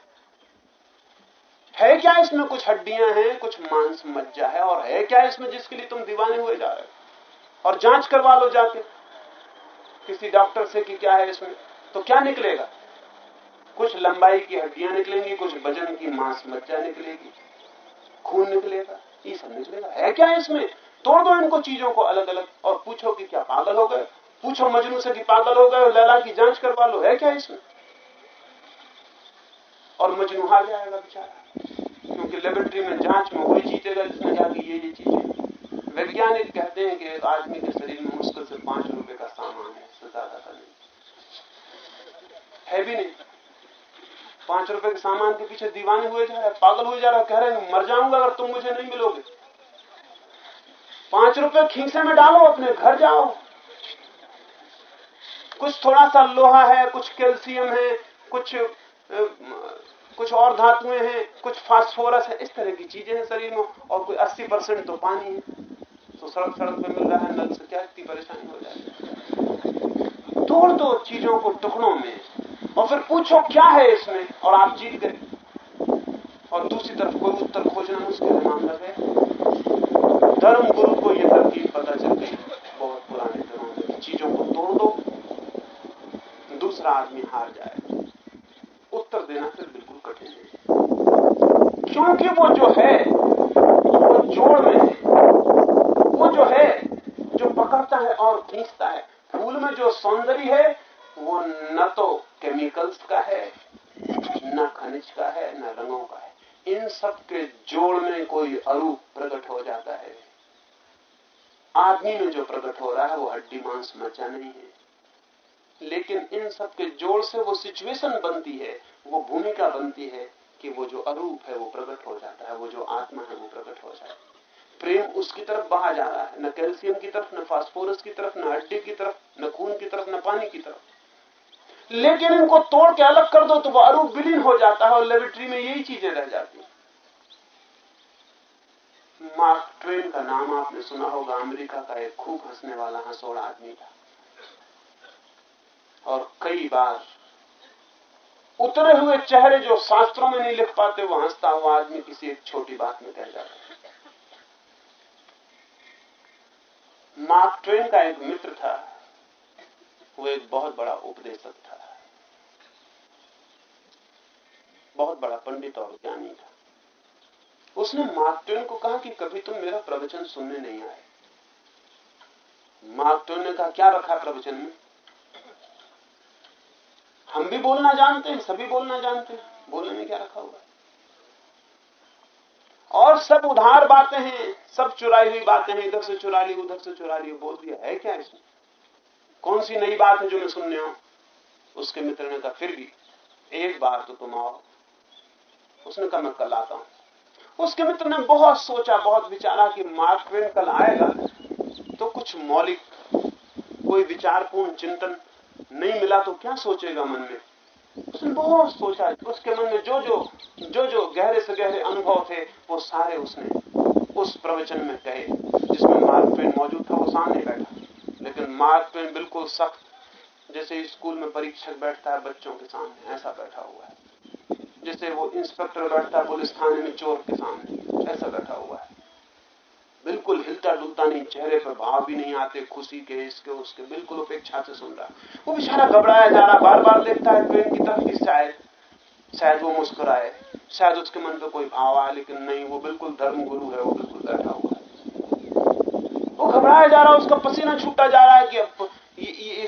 है क्या इसमें कुछ हड्डियाँ हैं, कुछ मांस मज्जा है और है क्या इसमें जिसके लिए तुम दीवाने हुए जा रहे हो? और जाँच करवा लो जाके किसी डॉक्टर से कि क्या है इसमें। तो क्या निकलेगा? कुछ लंबाई की हड्डियाँ निकलेंगी, कुछ वज़न की मांस मज्जा निकलेगी। खून निकलेगा ये सब निकलेगा। है क्या इसमें? तोड़ दो इनको चीज़ों को अलग अलग और पूछो कि क्या पागल हो गए? पूछो मजनू से कि पागल हो गए, लैला की जाँच करवा लो, है क्या इसमें? और मजनू हार जाएगा बेचारा, क्योंकि लेबोरेटरी में जाँच में वही जीतेगा जिसने कहा कि ये ये चीज़ें वैज्ञानिक कहते हैं कि एक आदमी के शरीर में मुश्किल से पाँच रुपए का सामान है ज़्यादा का नहीं। है भी नहीं। पाँच रुपए के सामान के पीछे दीवाने हुए जा रहे पागल हुए जा रहे कह रहे हैं, मर जाऊँगा अगर तुम मुझे नहीं मिलोगे। पाँच रुपए खींचे में डालो, अपने घर जाओ। कुछ थोड़ा सा लोहा है, कुछ कैल्शियम है, कुछ कुछ और धातुएँ हैं, कुछ फास्फोरस है, इस तरह की चीज़ें हैं शरीर में, और कोई 80 परसेंट तो पानी है। तो सड़क सड़क पे मिल रहा है, नल से क्या इतनी परेशानी हो जाए तोड़ दो चीज़ों को टुकड़ों में, और फिर पूछो क्या है इसमें, और आप जीत गए। और दूसरी तरफ़ कोई उत्तर खोजना मुश्किल मामला है। धर्म गुरु को यह तरकीब पता चल गई बहुत पुराने धर्म चीज़ों को तोड़ दो, दूसरा आदमी हार जाए। उत्तर देना फिर बिल्कुल कठिन है। क्योंकि वो जो है, वो जोड़ में है। वो जो है, जो पकड़ता है और खींचता है। फूल में जो सौंदर्य है, वो न तो केमिकल्स का है, न खनिज का है, न रंगों का है। इन सब के जोड़ में कोई अरूप प्रकट हो जाता है। आदमी में जो प्रकट हो रहा है, वो हड्डी, मांस मचा नहीं है। लेकिन इन सब के जोड़ से वो सिचुएशन बनती है, वो भूमिका बनती है कि वो जो अरूप है, वो प्रकट हो जाता है, वो जो आत्मा है, वो प्रकट हो जाता है। प्रेम उसकी तरफ़ बहा जा रहा है, न कैल्शियम की तरफ़, न फास्फोरस की तरफ़, न हड्डी की तरफ़, न खून की तरफ़, न पानी की तरफ़। लेकिन इनको तोड़ के अलग कर दो तो वो अरूप विलीन हो जाता है और लेबोरेटरी में यही चीज़ें रह जाती मार्क ट्वेन का नाम आपने सुना होगा, अमेरिका का एक खूब हंसने वाला, हंसोड़ा आदमी था। और कई बार उतरे हुए चेहरे जो शास्त्रों में नहीं लिख पाते, वो हंसता हुआ आदमी किसी एक छोटी बात में कह जाता मार्क ट्वेन का एक मित्र था, वो एक बहुत बड़ा उपदेशक था। बहुत बड़ा पंडित और ज्ञानी था। उसने मार्क ट्वेन को कहा कि कभी तुम मेरा प्रवचन सुनने नहीं आए। मार्क ट्वेन ने कहा, क्या रखा प्रवचन में? हम भी बोलना जानते हैं, सभी बोलना जानते हैं। बोलने में क्या रखा हुआ है? और सब उधार बातें हैं, सब चुराई हुई बातें हैं, इधर से चुरा ली उधर से चुरा ली बोल दिया है क्या इसमें कौन सी नई बात है जो मैं सुनने आऊँ? उसके मित्र ने कहा, फिर भी एक बार तो तुम आओ। उसने कहा, मैं कल आता हूँ। उसके मित्र ने बहुत सोचा, बहुत विचारा कि मार्क ट्वेन कल आएगा तो कुछ मौलिक, कोई विचारपूर्ण चिंतन नहीं मिला तो क्या सोचेगा मन में? उसने बहुत सोचा, उसके मन में जो जो जो जो गहरे से गहरे अनुभव थे, वो सारे उसने उस प्रवचन में कहे, जिसमें मार्क ट्वेन मौजूद था, वो सामने बैठा। लेकिन मार्क ट्वेन बिल्कुल सख्त, जैसे स्कूल में परीक्षक बैठता है, बच्चों के सामने ऐसा बैठा हुआ है। जैसे वो इंस्पेक्टर बैठता पुलिस थाने में चोर के सामने। ऐसा बैठा हुआ है। बिल्कुल हिलता डुलता नहीं, चेहरे पर भाव भी नहीं आते, खुशी के, इसके, उसके, बिल्कुल उपेक्षा से सुन रहा वो बेचारा घबराया जा रहा बार बार देखता है ट्रेन की तरफ़ शायद शायद वो मुस्कुराए। शायद उसके मन पे कोई भाव आए लेकिन नहीं, वो बिल्कुल धर्म गुरु है, वो बिल्कुल बैठा हुआ है। वो घबराया जा रहा है, उसका पसीना छूटा जा रहा है कि अब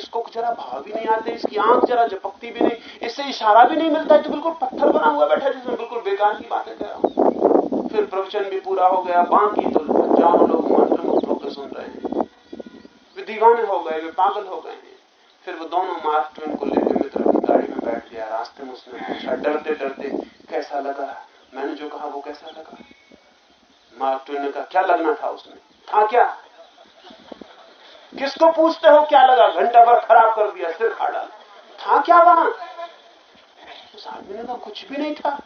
इसको जरा भाव भी नहीं आते, इसकी आँख जरा झपकती भी नहीं, इससे इशारा भी नहीं मिलता तो बिल्कुल पत्थर बना हुआ बैठा जिसमें बिल्कुल बेकार की बातें कह रहा हूँ। फिर प्रवचन भी पूरा हो गया बाकी तो जहाँ लोग मंत्र मुक्त होकर सुन रहे हैं। वे दीवाने हो गए, वे पागल हो गए हैं। फिर वो दोनों मार्क ट्वेन को लेकर मित्र की गाड़ी में बैठ गया, रास्ते में उसने पूछा, डरते डरते, कैसा लगा? मैंने जो कहा, वो कैसा लगा? मार्क ट्वेन ने कहा, क्या लगना था उसमें? था क्या? किसको पूछते हो क्या लगा, घंटा भर खराब कर दिया, सिर खा था क्या वहाँ? उस आदमी ने कहा कुछ भी नहीं था।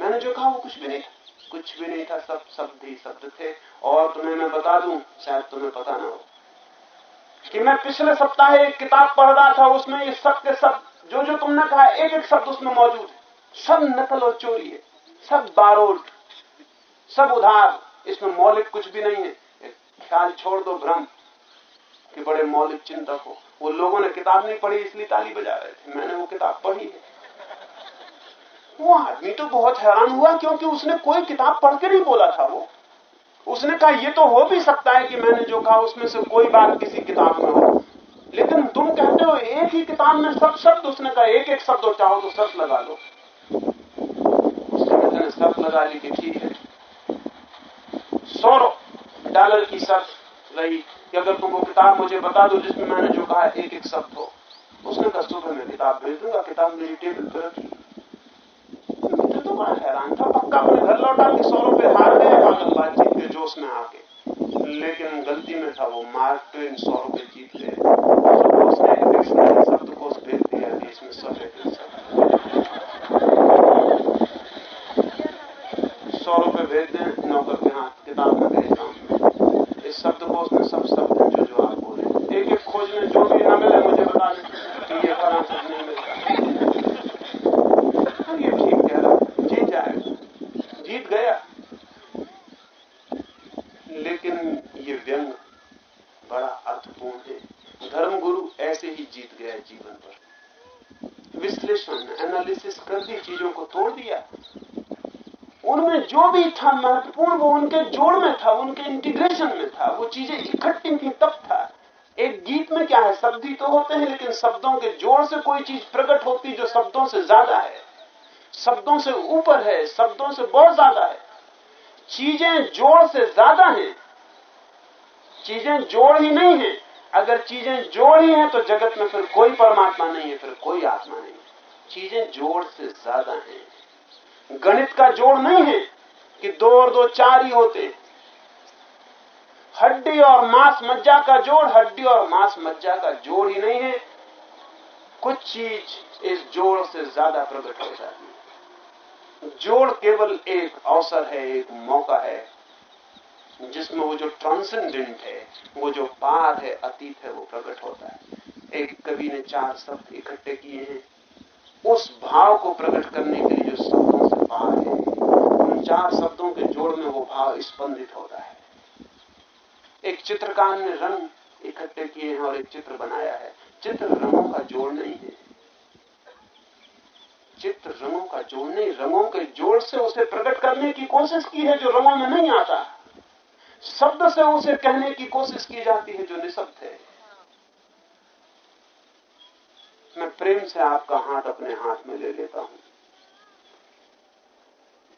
मैंने जो कहा, वो कुछ भी नहीं था। कुछ भी नहीं था, सब शब्द ही शब्द थे। और तुम्हें मैं बता दूँ, शायद तुम्हें पता ना हो, कि मैं पिछले सप्ताह एक किताब पढ़ रहा था, उसमें ये सब के सब, जो जो तुमने कहा एक एक शब्द उसमें मौजूद है। सब नकल और चोरी है, सब बारोट सब उधार, इसमें मौलिक कुछ भी नहीं है। ख्याल छोड़ दो, भ्रम। कि बड़े मौलिक चिंतक हो। वो लोगों ने किताब नहीं पढ़ी, इसलिए ताली बजा रहे थे। मैंने वो किताब पढ़ी है। वो आदमी तो बहुत हैरान हुआ क्योंकि उसने कोई किताब पढ़ के नहीं बोला था वो। उसने कहा, ये तो हो भी सकता है कि मैंने जो कहा, उसमें से कोई बात किसी किताब में हो। लेकिन तुम कहते हो, एक ही किताब में सब शब्द? उसने कहा, एक एक शब्द और चाहो तो शर्त लगा लो। उसके मित्र ने शर्त लगा ली कि ठीक है। सौ डॉलर की शर्त। रही कि अगर तुम वो किताब मुझे बता दो जिसमें मैंने जो कहा एक एक शब्द हो उसने कहा सुबह मैं किताब भेज दूँगा किताब मेरी टेबल पर रखी। मित्र तो बड़ा हैरान था, पक्का अपने घर लौटा के सौ रुपए हार गए, पागल बातचीत के जोश में आके। लेकिन गलती में था, वो मार्क ट्वेन सौ रुपए जीत एक शब्द को भेज दिया इसमें सब सौ रुपए भेज दें, नौकर के हाथ किताब में भेज रहा शब्द को उसने सब शब्द जो जो आप बोले एक एक खोज में जो भी न मिले मुझे बता दें कि ये फला शब्द नहीं मिलता ये ठीक कह रहा जीत जाएगा जीत गया लेकिन ये व्यंग बड़ा अर्थपूर्ण है धर्म गुरु ऐसे ही जीत गया जीवन पर विश्लेषण एनालिसिस कर दी चीज़ों को तोड़ दिया उनमें जो भी था महत्वपूर्ण वो उनके जोड़ में था उनके इंटीग्रेशन में था वो चीज़ें इकट्ठी थी तब था। एक गीत में क्या है, शब्द ही तो होते हैं, लेकिन शब्दों के जोड़ से कोई चीज़ प्रकट होती जो शब्दों से ज़्यादा है। शब्दों से ऊपर है, शब्दों से बहुत ज़्यादा है। चीज़ें जोड़ से ज़्यादा हैं। चीज़ें जोड़ ही नहीं है। अगर चीज़ें जोड़ ही हैं तो जगत में फिर कोई परमात्मा नहीं है, फिर कोई आत्मा नहीं। चीज़ें जोड़ से ज़्यादा हैं। गणित का जोड़ नहीं है कि दो और दो चार ही होते हड्डी और मांस मज्जा का जोड़, हड्डी और मांस मज्जा का जोड़ ही नहीं है। कुछ चीज़ इस जोड़ से ज़्यादा प्रकट हो जाती है। जोड़ केवल एक अवसर है, एक मौका है, जिसमें वो जो ट्रांसेंडेंट है, वो जो पार है, अतीत है, वो प्रकट होता है। एक कवि ने चार शब्द इकट्ठे किए हैं। उस भाव को प्रकट करने के लिए जो शब्दों से पार है, उन चार शब्दों के जोड़ में वो भाव स्पंदित होता है। एक चित्रकार ने रंग इकट्ठे किए हैं और एक चित्र बनाया है। चित्र रंगों का जोड़ नहीं है। चित्र रंगों का जोड़ नहीं, रंगों के जोड़ से उसे प्रकट करने की कोशिश की है जो रंगों में नहीं आता। शब्द से उसे कहने की कोशिश की जाती है जो निशब्द है। मैं प्रेम से आपका हाथ अपने हाथ में ले लेता हूँ।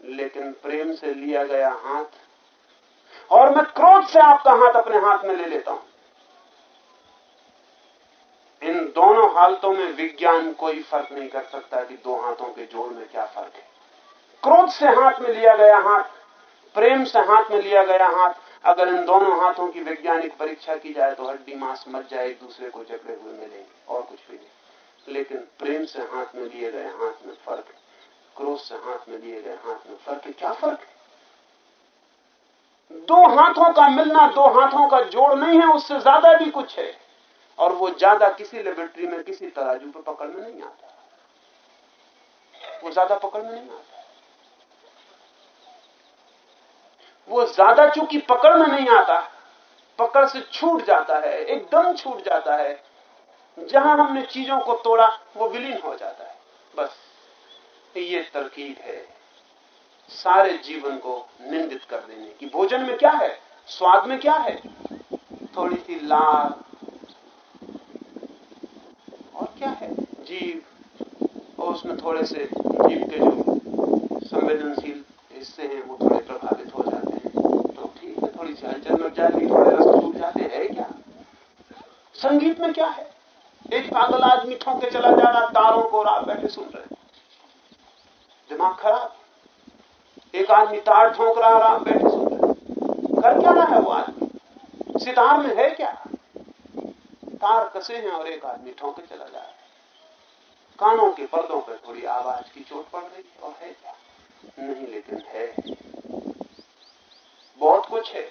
लेकिन प्रेम से लिया गया हाथ और मैं क्रोध से आपका हाथ अपने हाथ में ले लेता हूँ। इन दोनों हालतों में विज्ञान कोई फ़र्क नहीं कर सकता कि दो हाथों के जोड़ में क्या फ़र्क है। क्रोध से हाथ में लिया गया हाथ, प्रेम से हाथ में लिया गया हाथ, अगर इन दोनों हाथों की वैज्ञानिक परीक्षा की जाए तो हड्डी मांस मर जाए, एक दूसरे को जकड़े हुए मिलेंगे, और कुछ भी नहीं। लेकिन प्रेम से हाथ में लिए गए हाथ में फ़र्क, क्रोध से हाथ में लिए गए हाथ में फ़र्क, क्या फ़र्क है? दो हाथों का मिलना, दो हाथों का जोड़ नहीं है, उससे ज़्यादा भी कुछ है। और वो ज़्यादा किसी लेबोरेटरी में, किसी तराजू पर पकड़ में नहीं आता। वो ज़्यादा पकड़ में नहीं आता। वो ज़्यादा चूँकि पकड़ में नहीं आता, पकड़ से छूट जाता है, एकदम छूट जाता है। जहाँ हमने चीज़ों को तोड़ा, वो विलीन हो जाता है। बस, ये तरकीब है। सारे जीवन को निंदित कर देने की। भोजन में क्या है? स्वाद में क्या है? थोड़ी सी लाल। और क्या है? जीव। और उसमें थोड़े से जीव के जो संवेदनशील हिस्से हैं, वो थोड़े प्रभावित हो जाते हैं। तो ठीक है, थोड़ी सी हलचल मच जाती थोड़े रस टूट जाते हैं क्या? संगीत में क्या है? एक पागल आदमी ठोंके चला जा रहा, तारों को रात बैठे सुन रहे दिमाग खराब। एक आदमी तार ठोंक रहा आप बैठे सुन रहे कर क्या रहा है वो आदमी? सितार में है क्या? तार कसे हैं और एक आदमी ठोंके चला जा रहा है। कानों के पर्दों पर थोड़ी आवाज़ की चोट पड़ रही और है क्या? नहीं, लेकिन है। बहुत कुछ है।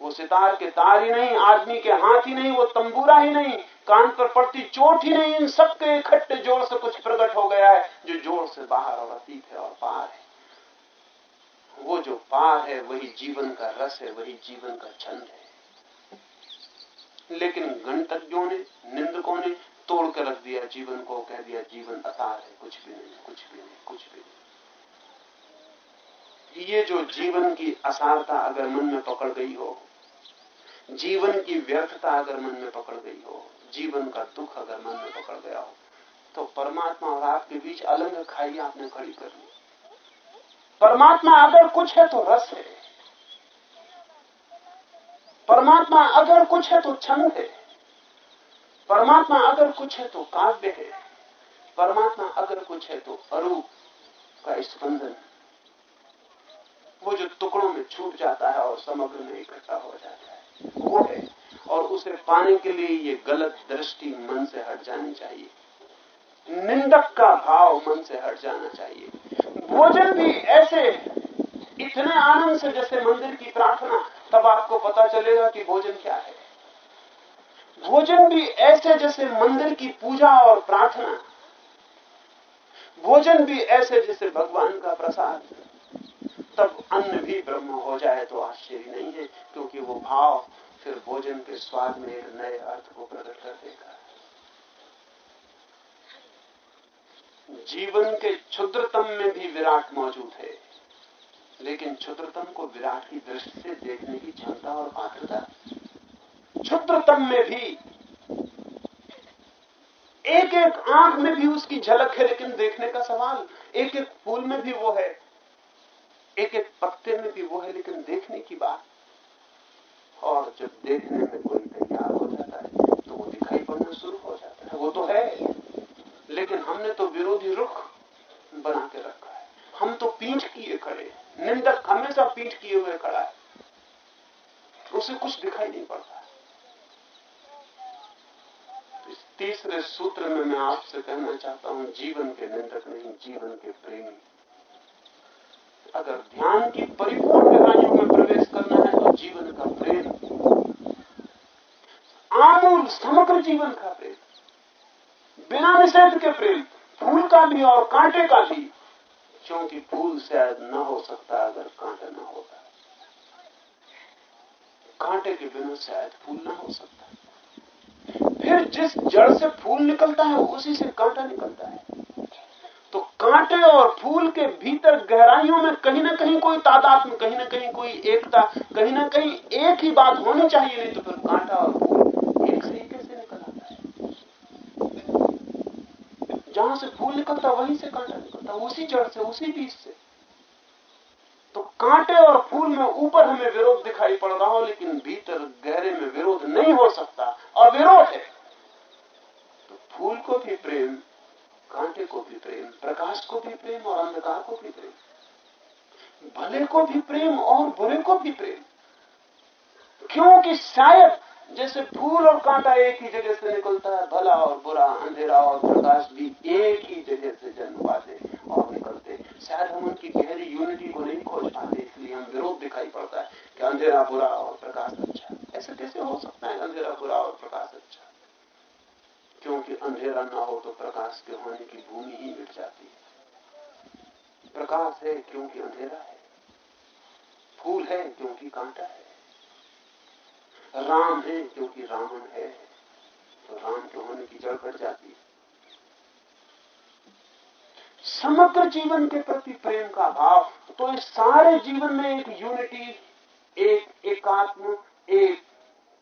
वो सितार के तार ही नहीं, आदमी के हाथ ही नहीं, वो तंबूरा ही नहीं, कान पर पड़ती चोट ही नहीं। इन सबके इकट्ठे जोड़ से कुछ प्रकट हो गया है, जो ज़ोर से बाहर और अतीत है और पार है। वो जो पार है, वही जीवन का रस है, वही जीवन का छंद है। लेकिन गणतज्ञों ने, निंदकों ने तोड़ कर रख दिया जीवन को, कह दिया जीवन असार है, कुछ भी नहीं, कुछ भी नहीं, कुछ भी नहीं। ये जो जीवन की असारता अगर मन में पकड़ गई हो, जीवन की व्यर्थता अगर मन में पकड़ गई हो, जीवन का दुख अगर मन में पकड़ गया हो तो परमात्मा और आपके बीच अलग खाई आपने खड़ी कर ली परमात्मा अगर कुछ है तो रस है। परमात्मा अगर कुछ है तो छंद है। परमात्मा अगर कुछ है तो काव्य है। परमात्मा अगर कुछ है तो अरूप का स्पंदन। वो जो टुकड़ों में छूट जाता है और समग्र में इकट्ठा हो जाता है, वो है। और उसे पाने के लिए ये गलत दृष्टि मन से हट जानी चाहिए। निंदक का भाव मन से हट जाना चाहिए। भोजन भी ऐसे इतने आनंद से जैसे मंदिर की प्रार्थना, तब आपको पता चलेगा कि भोजन क्या है। भोजन भी ऐसे जैसे मंदिर की पूजा और प्रार्थना, भोजन भी ऐसे जैसे भगवान का प्रसाद, तब अन्न भी ब्रह्म हो जाए तो आश्चर्य नहीं है, क्योंकि वो भाव फिर भोजन के स्वाद में नए अर्थ को प्रकट कर देगा। जीवन के क्षुद्रतम में भी विराट मौजूद है। लेकिन क्षुद्रतम को विराट की दृष्टि से देखने की क्षमता और पात्रता, क्षुद्रतम में भी एक एक आँख में भी उसकी झलक है, लेकिन देखने का सवाल एक एक फूल में भी वो है एक एक पत्ते में भी वो है, लेकिन देखने की बात। और जब देखने में कोई तैयार हो जाता है तो वो दिखाई पड़ना शुरू हो जाता है। वो तो है। लेकिन हमने तो विरोधी रुख बना के रखा है। हम तो पीठ किए खड़े निंदक हमेशा पीठ किए हुए खड़ा है। उसे कुछ दिखाई नहीं पड़ता। इस तीसरे सूत्र में मैं आपसे कहना चाहता हूँ, जीवन के निंदक नहीं, जीवन के प्रेमी। अगर ध्यान की परिपूर्ण गहराइयों में प्रवेश करना है तो जीवन का प्रेम। आमूल समग्र जीवन का प्रेम। बिना निषेध के प्रेम फूल का भी और कांटे का भी, क्योंकि फूल शायद न हो सकता अगर कांटा न होता। कांटे के बिना शायद फूल न हो सकता। फिर जिस जड़ से फूल निकलता है, उसी से कांटा निकलता है। तो कांटे और फूल के भीतर गहराइयों में कहीं ना कहीं कोई तादाद में कहीं ना कहीं कोई एकता, कहीं ना कहीं एक ही बात होनी चाहिए, नहीं तो फिर कांटा और फूल एक से ही कैसे निकल आता है जहाँ से फूल निकलता वहीं से कांटा निकलता उसी जड़ से, उसी बीज से। तो कांटे और फूल में ऊपर हमें विरोध दिखाई पड़ रहा हो, लेकिन भीतर गहरे में विरोध नहीं हो सकता। और विरोध है। तो फूल को भी प्रेम, कांटे को भी प्रेम, प्रकाश को भी प्रेम और अंधकार को भी प्रेम। भले को भी प्रेम और बुरे को भी प्रेम। क्योंकि शायद जैसे फूल और कांटा एक ही जगह से निकलता है, भला और बुरा, अंधेरा और प्रकाश भी एक ही जगह से जन्म पाते और निकलते। शायद हम उनकी गहरी यूनिटी को नहीं खोज पाते, इसलिए हम विरोध दिखाई पड़ता है कि अंधेरा बुरा और प्रकाश अच्छा ऐसे कैसे हो सकता है अंधेरा बुरा और प्रकाश अच्छा क्योंकि अंधेरा ना हो तो प्रकाश के होने की भूमि ही मिट जाती है। प्रकाश है क्योंकि अंधेरा है। फूल है क्योंकि कांटा है। राम है, क्योंकि रावण है। तो राम के होने की जड़ कट जाती है। समग्र जीवन के प्रति प्रेम का भाव तो इस सारे जीवन में एक यूनिटी एक एकात्म, एक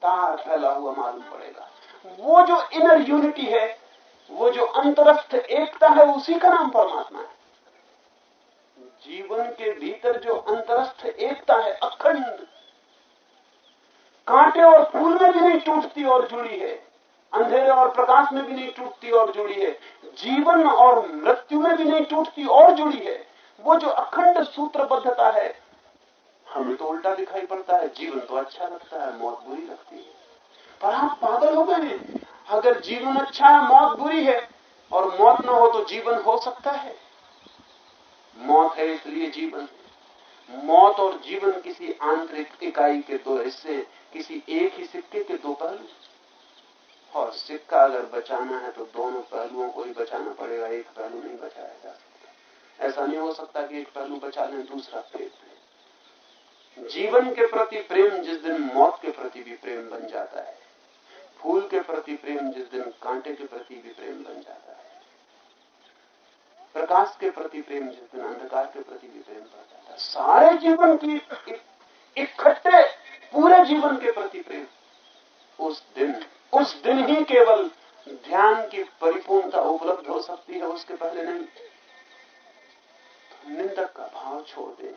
तार फैला हुआ मालूम पड़ेगा। वो जो इनर यूनिटी है, वो जो अंतरस्थ एकता है, उसी का नाम परमात्मा है। जीवन के भीतर जो अंतरस्थ एकता है, अखंड कांटे और फूल में भी नहीं टूटती और जुड़ी है। अंधेरे और प्रकाश में भी नहीं टूटती और जुड़ी है। जीवन और मृत्यु में भी नहीं टूटती और जुड़ी है। वो जो अखंड सूत्रबद्धता है, हमें तो उल्टा दिखाई पड़ता है। जीवन तो अच्छा लगता है, मौत बुरी लगती है। पर आप पागल हो गए हैं। अगर जीवन अच्छा है, मौत बुरी है, और मौत ना हो तो जीवन हो सकता है। मौत है इसलिए जीवन। मौत और जीवन किसी आंतरिक इकाई के दो हिस्से, किसी एक ही सिक्के के दो पहलू। और सिक्का अगर बचाना है तो दोनों पहलुओं को ही बचाना पड़ेगा, एक पहलू नहीं बचाया जा सकता। ऐसा नहीं हो सकता कि एक पहलू बचा लें, दूसरा दें। जीवन के प्रति प्रेम जिस दिन मौत के प्रति भी प्रेम बन जाता है, फूल के प्रति प्रेम जिस दिन कांटे के प्रति भी प्रेम बन जाता है। प्रकाश के प्रति प्रेम जिस दिन अंधकार के प्रति भी प्रेम बन जाता है। सारे जीवन की इकट्ठे पूरे जीवन के प्रति प्रेम। उस दिन उस दिन ही केवल ध्यान की परिपूर्णता उपलब्ध हो सकती है, उसके पहले नहीं। तो निंदक का भाव छोड़ दें,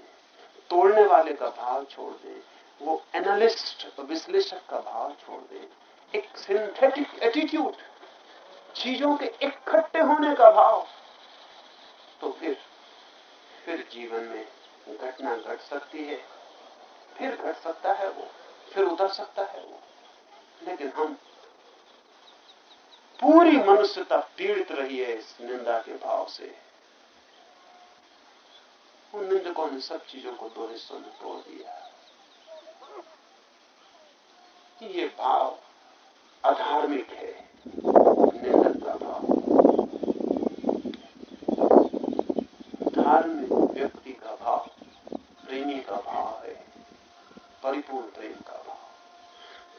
तोड़ने वाले का भाव छोड़ दें, वो एनालिस्ट विश्लेषक का भाव छोड़ दें। एक सिंथेटिक एटीट्यूड चीज़ों के इकट्ठे होने का भाव। तो फिर फिर जीवन में घटना घट सकती है। फिर घट सकता है वो, फिर उतर सकता है वो। लेकिन हम पूरी मनुष्यता पीड़ित रही है इस निंदा के भाव से। उन निंदकों ने सब चीज़ों को दो हिस्सों में तोड़ दिया। ये भाव अधार्मिक है निंदक का भाव धार्मिक व्यक्ति का भाव, प्रेमी का भाव है, परिपूर्ण प्रेम का भाव।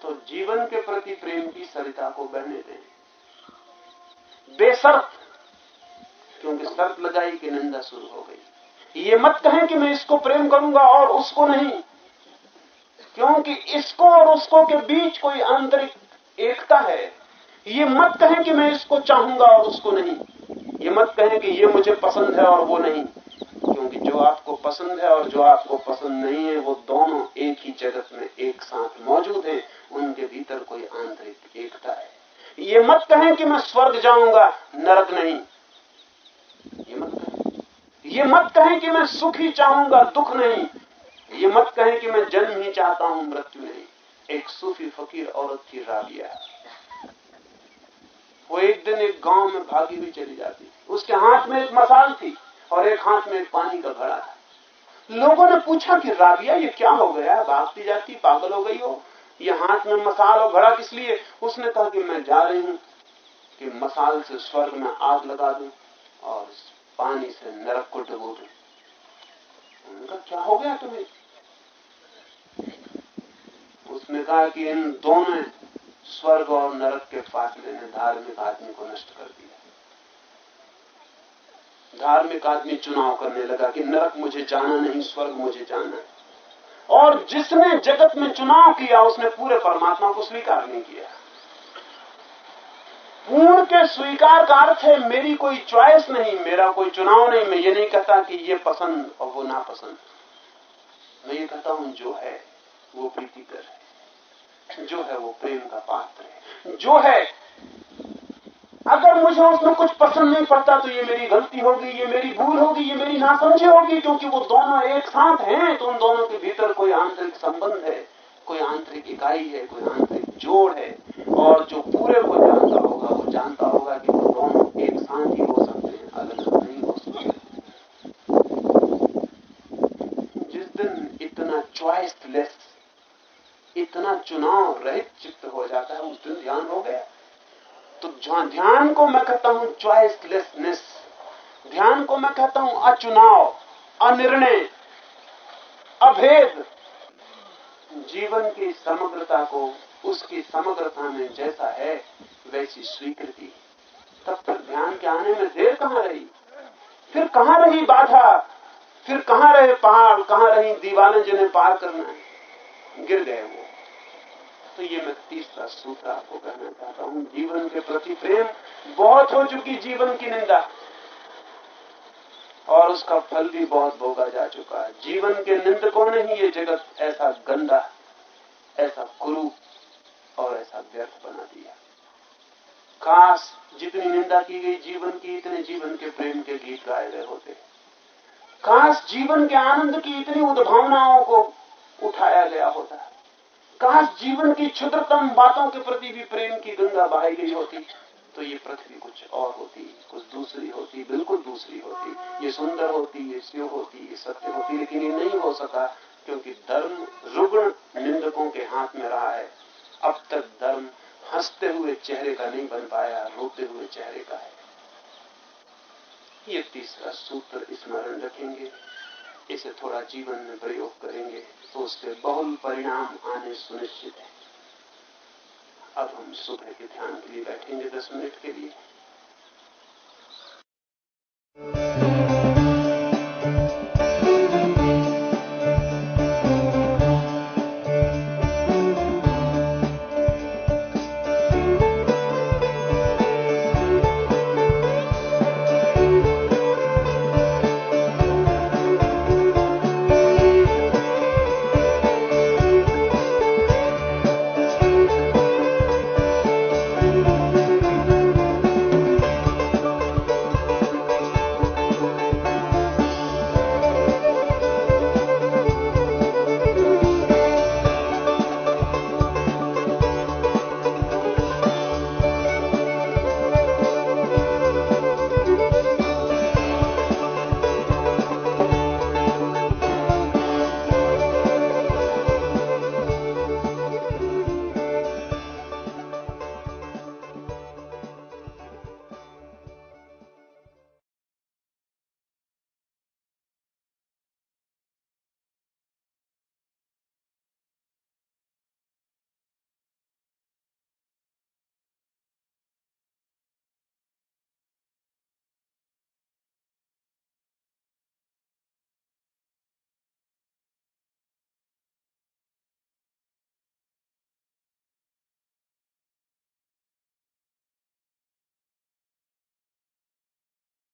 तो जीवन के प्रति प्रेम की सरिता को बहने दें। बेसर्त, क्योंकि शर्त लगाई कि निंदा शुरू हो गई। ये मत कहें कि मैं इसको प्रेम करूँगा और उसको नहीं। क्योंकि इसको और उसको के बीच कोई आंतरिक एकता है। ये मत कहें कि मैं इसको चाहूँगा और उसको नहीं। ये मत कहें कि ये मुझे पसंद है और वो नहीं। जो आपको पसंद है और जो आपको पसंद नहीं है, वो दोनों एक ही जगत में एक साथ मौजूद हैं। उनके भीतर कोई आंतरिक एकता है। ये मत कहें कि मैं स्वर्ग जाऊँगा, नरक नहीं। ये मत कहें। ये मत कहें कि मैं सुख ही चाहूँगा, दुख नहीं। ये मत कहें कि मैं जन्म ही चाहता हूँ, मृत्यु नहीं। एक सूफी फकीर औरत थी राबिया। वो एक दिन एक गाँव में भागी हुई चली जाती। उसके हाथ में एक मसाल थी। और एक हाथ में पानी का घड़ा था। लोगों ने पूछा कि, राबिया, ये क्या हो गया? भागती जाती, पागल हो गई हो? ये हाथ में मसाल और घड़ा किस लिए? उसने कहा कि, मैं जा रही हूँ कि मसाल से स्वर्ग में आग लगा दू और पानी से नरक को डबो दूँ। उनका क्या हो गया तुम्हें? उसने कहा कि, इन दोनों स्वर्ग और नरक के फासले ने धार्मिक आदमी को नष्ट कर दिया। धार्मिक आदमी चुनाव करने लगा कि नरक मुझे जाना नहीं, स्वर्ग मुझे जाना है। और जिसने जगत में चुनाव किया, उसने पूरे परमात्मा को स्वीकार नहीं किया। पूर्ण के स्वीकार का अर्थ है, मेरी कोई चॉइस नहीं, मेरा कोई चुनाव नहीं, मैं ये नहीं कहता कि ये पसंद और वो नापसंद। मैं ये कहता हूँ, जो है, वो प्रीतिकर है। जो है, वो प्रेम का पात्र है। जो है अगर मुझे उसमें कुछ पसंद नहीं पड़ता तो ये मेरी गलती होगी, ये मेरी भूल होगी, ये मेरी नासमझी होगी, क्योंकि वो दोनों एक साथ हैं तो उन दोनों के भीतर कोई आंतरिक संबंध है, कोई आंतरिक इकाई है, कोई आंतरिक जोड़ है। और जो पूरे को जानता होगा, वो जानता होगा कि वो दोनों एक साथ ही हो सकते हैं अलग नहीं हो सकते। जिस दिन इतना चॉइसलेस इतना चुनाव रहित चित्त हो जाता है, उस दिन ध्यान हो गया। तो ध्यान को मैं कहता हूँ चॉइसलेसनेस ध्यान को मैं कहता हूँ अचुनाव, अनिर्णय, अभेद, जीवन की समग्रता को उसकी समग्रता में जैसा है, वैसी स्वीकृति। तब तक ध्यान के आने में देर कहाँ रही? फिर कहाँ रही बाधा? फिर कहाँ रहे पहाड़? कहाँ रही दीवारें जिन्हें पार करना है? गिर गए वो। तो ये मैं तीसरा सूत्र आपको कहना चाहता हूँ, जीवन के प्रति प्रेम बहुत हो चुकी जीवन की निंदा। और उसका फल भी बहुत भोगा जा चुका है। जीवन के निंदकों ने ही ये जगत ऐसा गंदा, ऐसा कुरूप और ऐसा व्यर्थ बना दिया। काश जितनी निंदा की गई जीवन की, इतने जीवन के प्रेम के गीत गाए गए होते। काश जीवन के आनंद की इतनी उद्भावनाओं को उठाया गया होता। काश जीवन की क्षुद्रतम बातों के प्रति भी प्रेम की गंगा बहाई गई होती तो ये पृथ्वी कुछ और होती, कुछ दूसरी होती, बिल्कुल दूसरी होती। ये सुंदर होती, ये शिव होती, ये सत्य होती, लेकिन ये नहीं हो सका, क्योंकि धर्म रुग्ण निंदकों के हाथ में रहा है। अब तक धर्म हँसते हुए चेहरे का नहीं बन पाया, रोते हुए चेहरे का है। ये तीसरा सूत्र स्मरण रखेंगे। इसे थोड़ा जीवन में प्रयोग करेंगे तो उसके बहुल परिणाम आने सुनिश्चित है। अब हम सुबह के ध्यान के लिए बैठेंगे दस मिनट के लिए।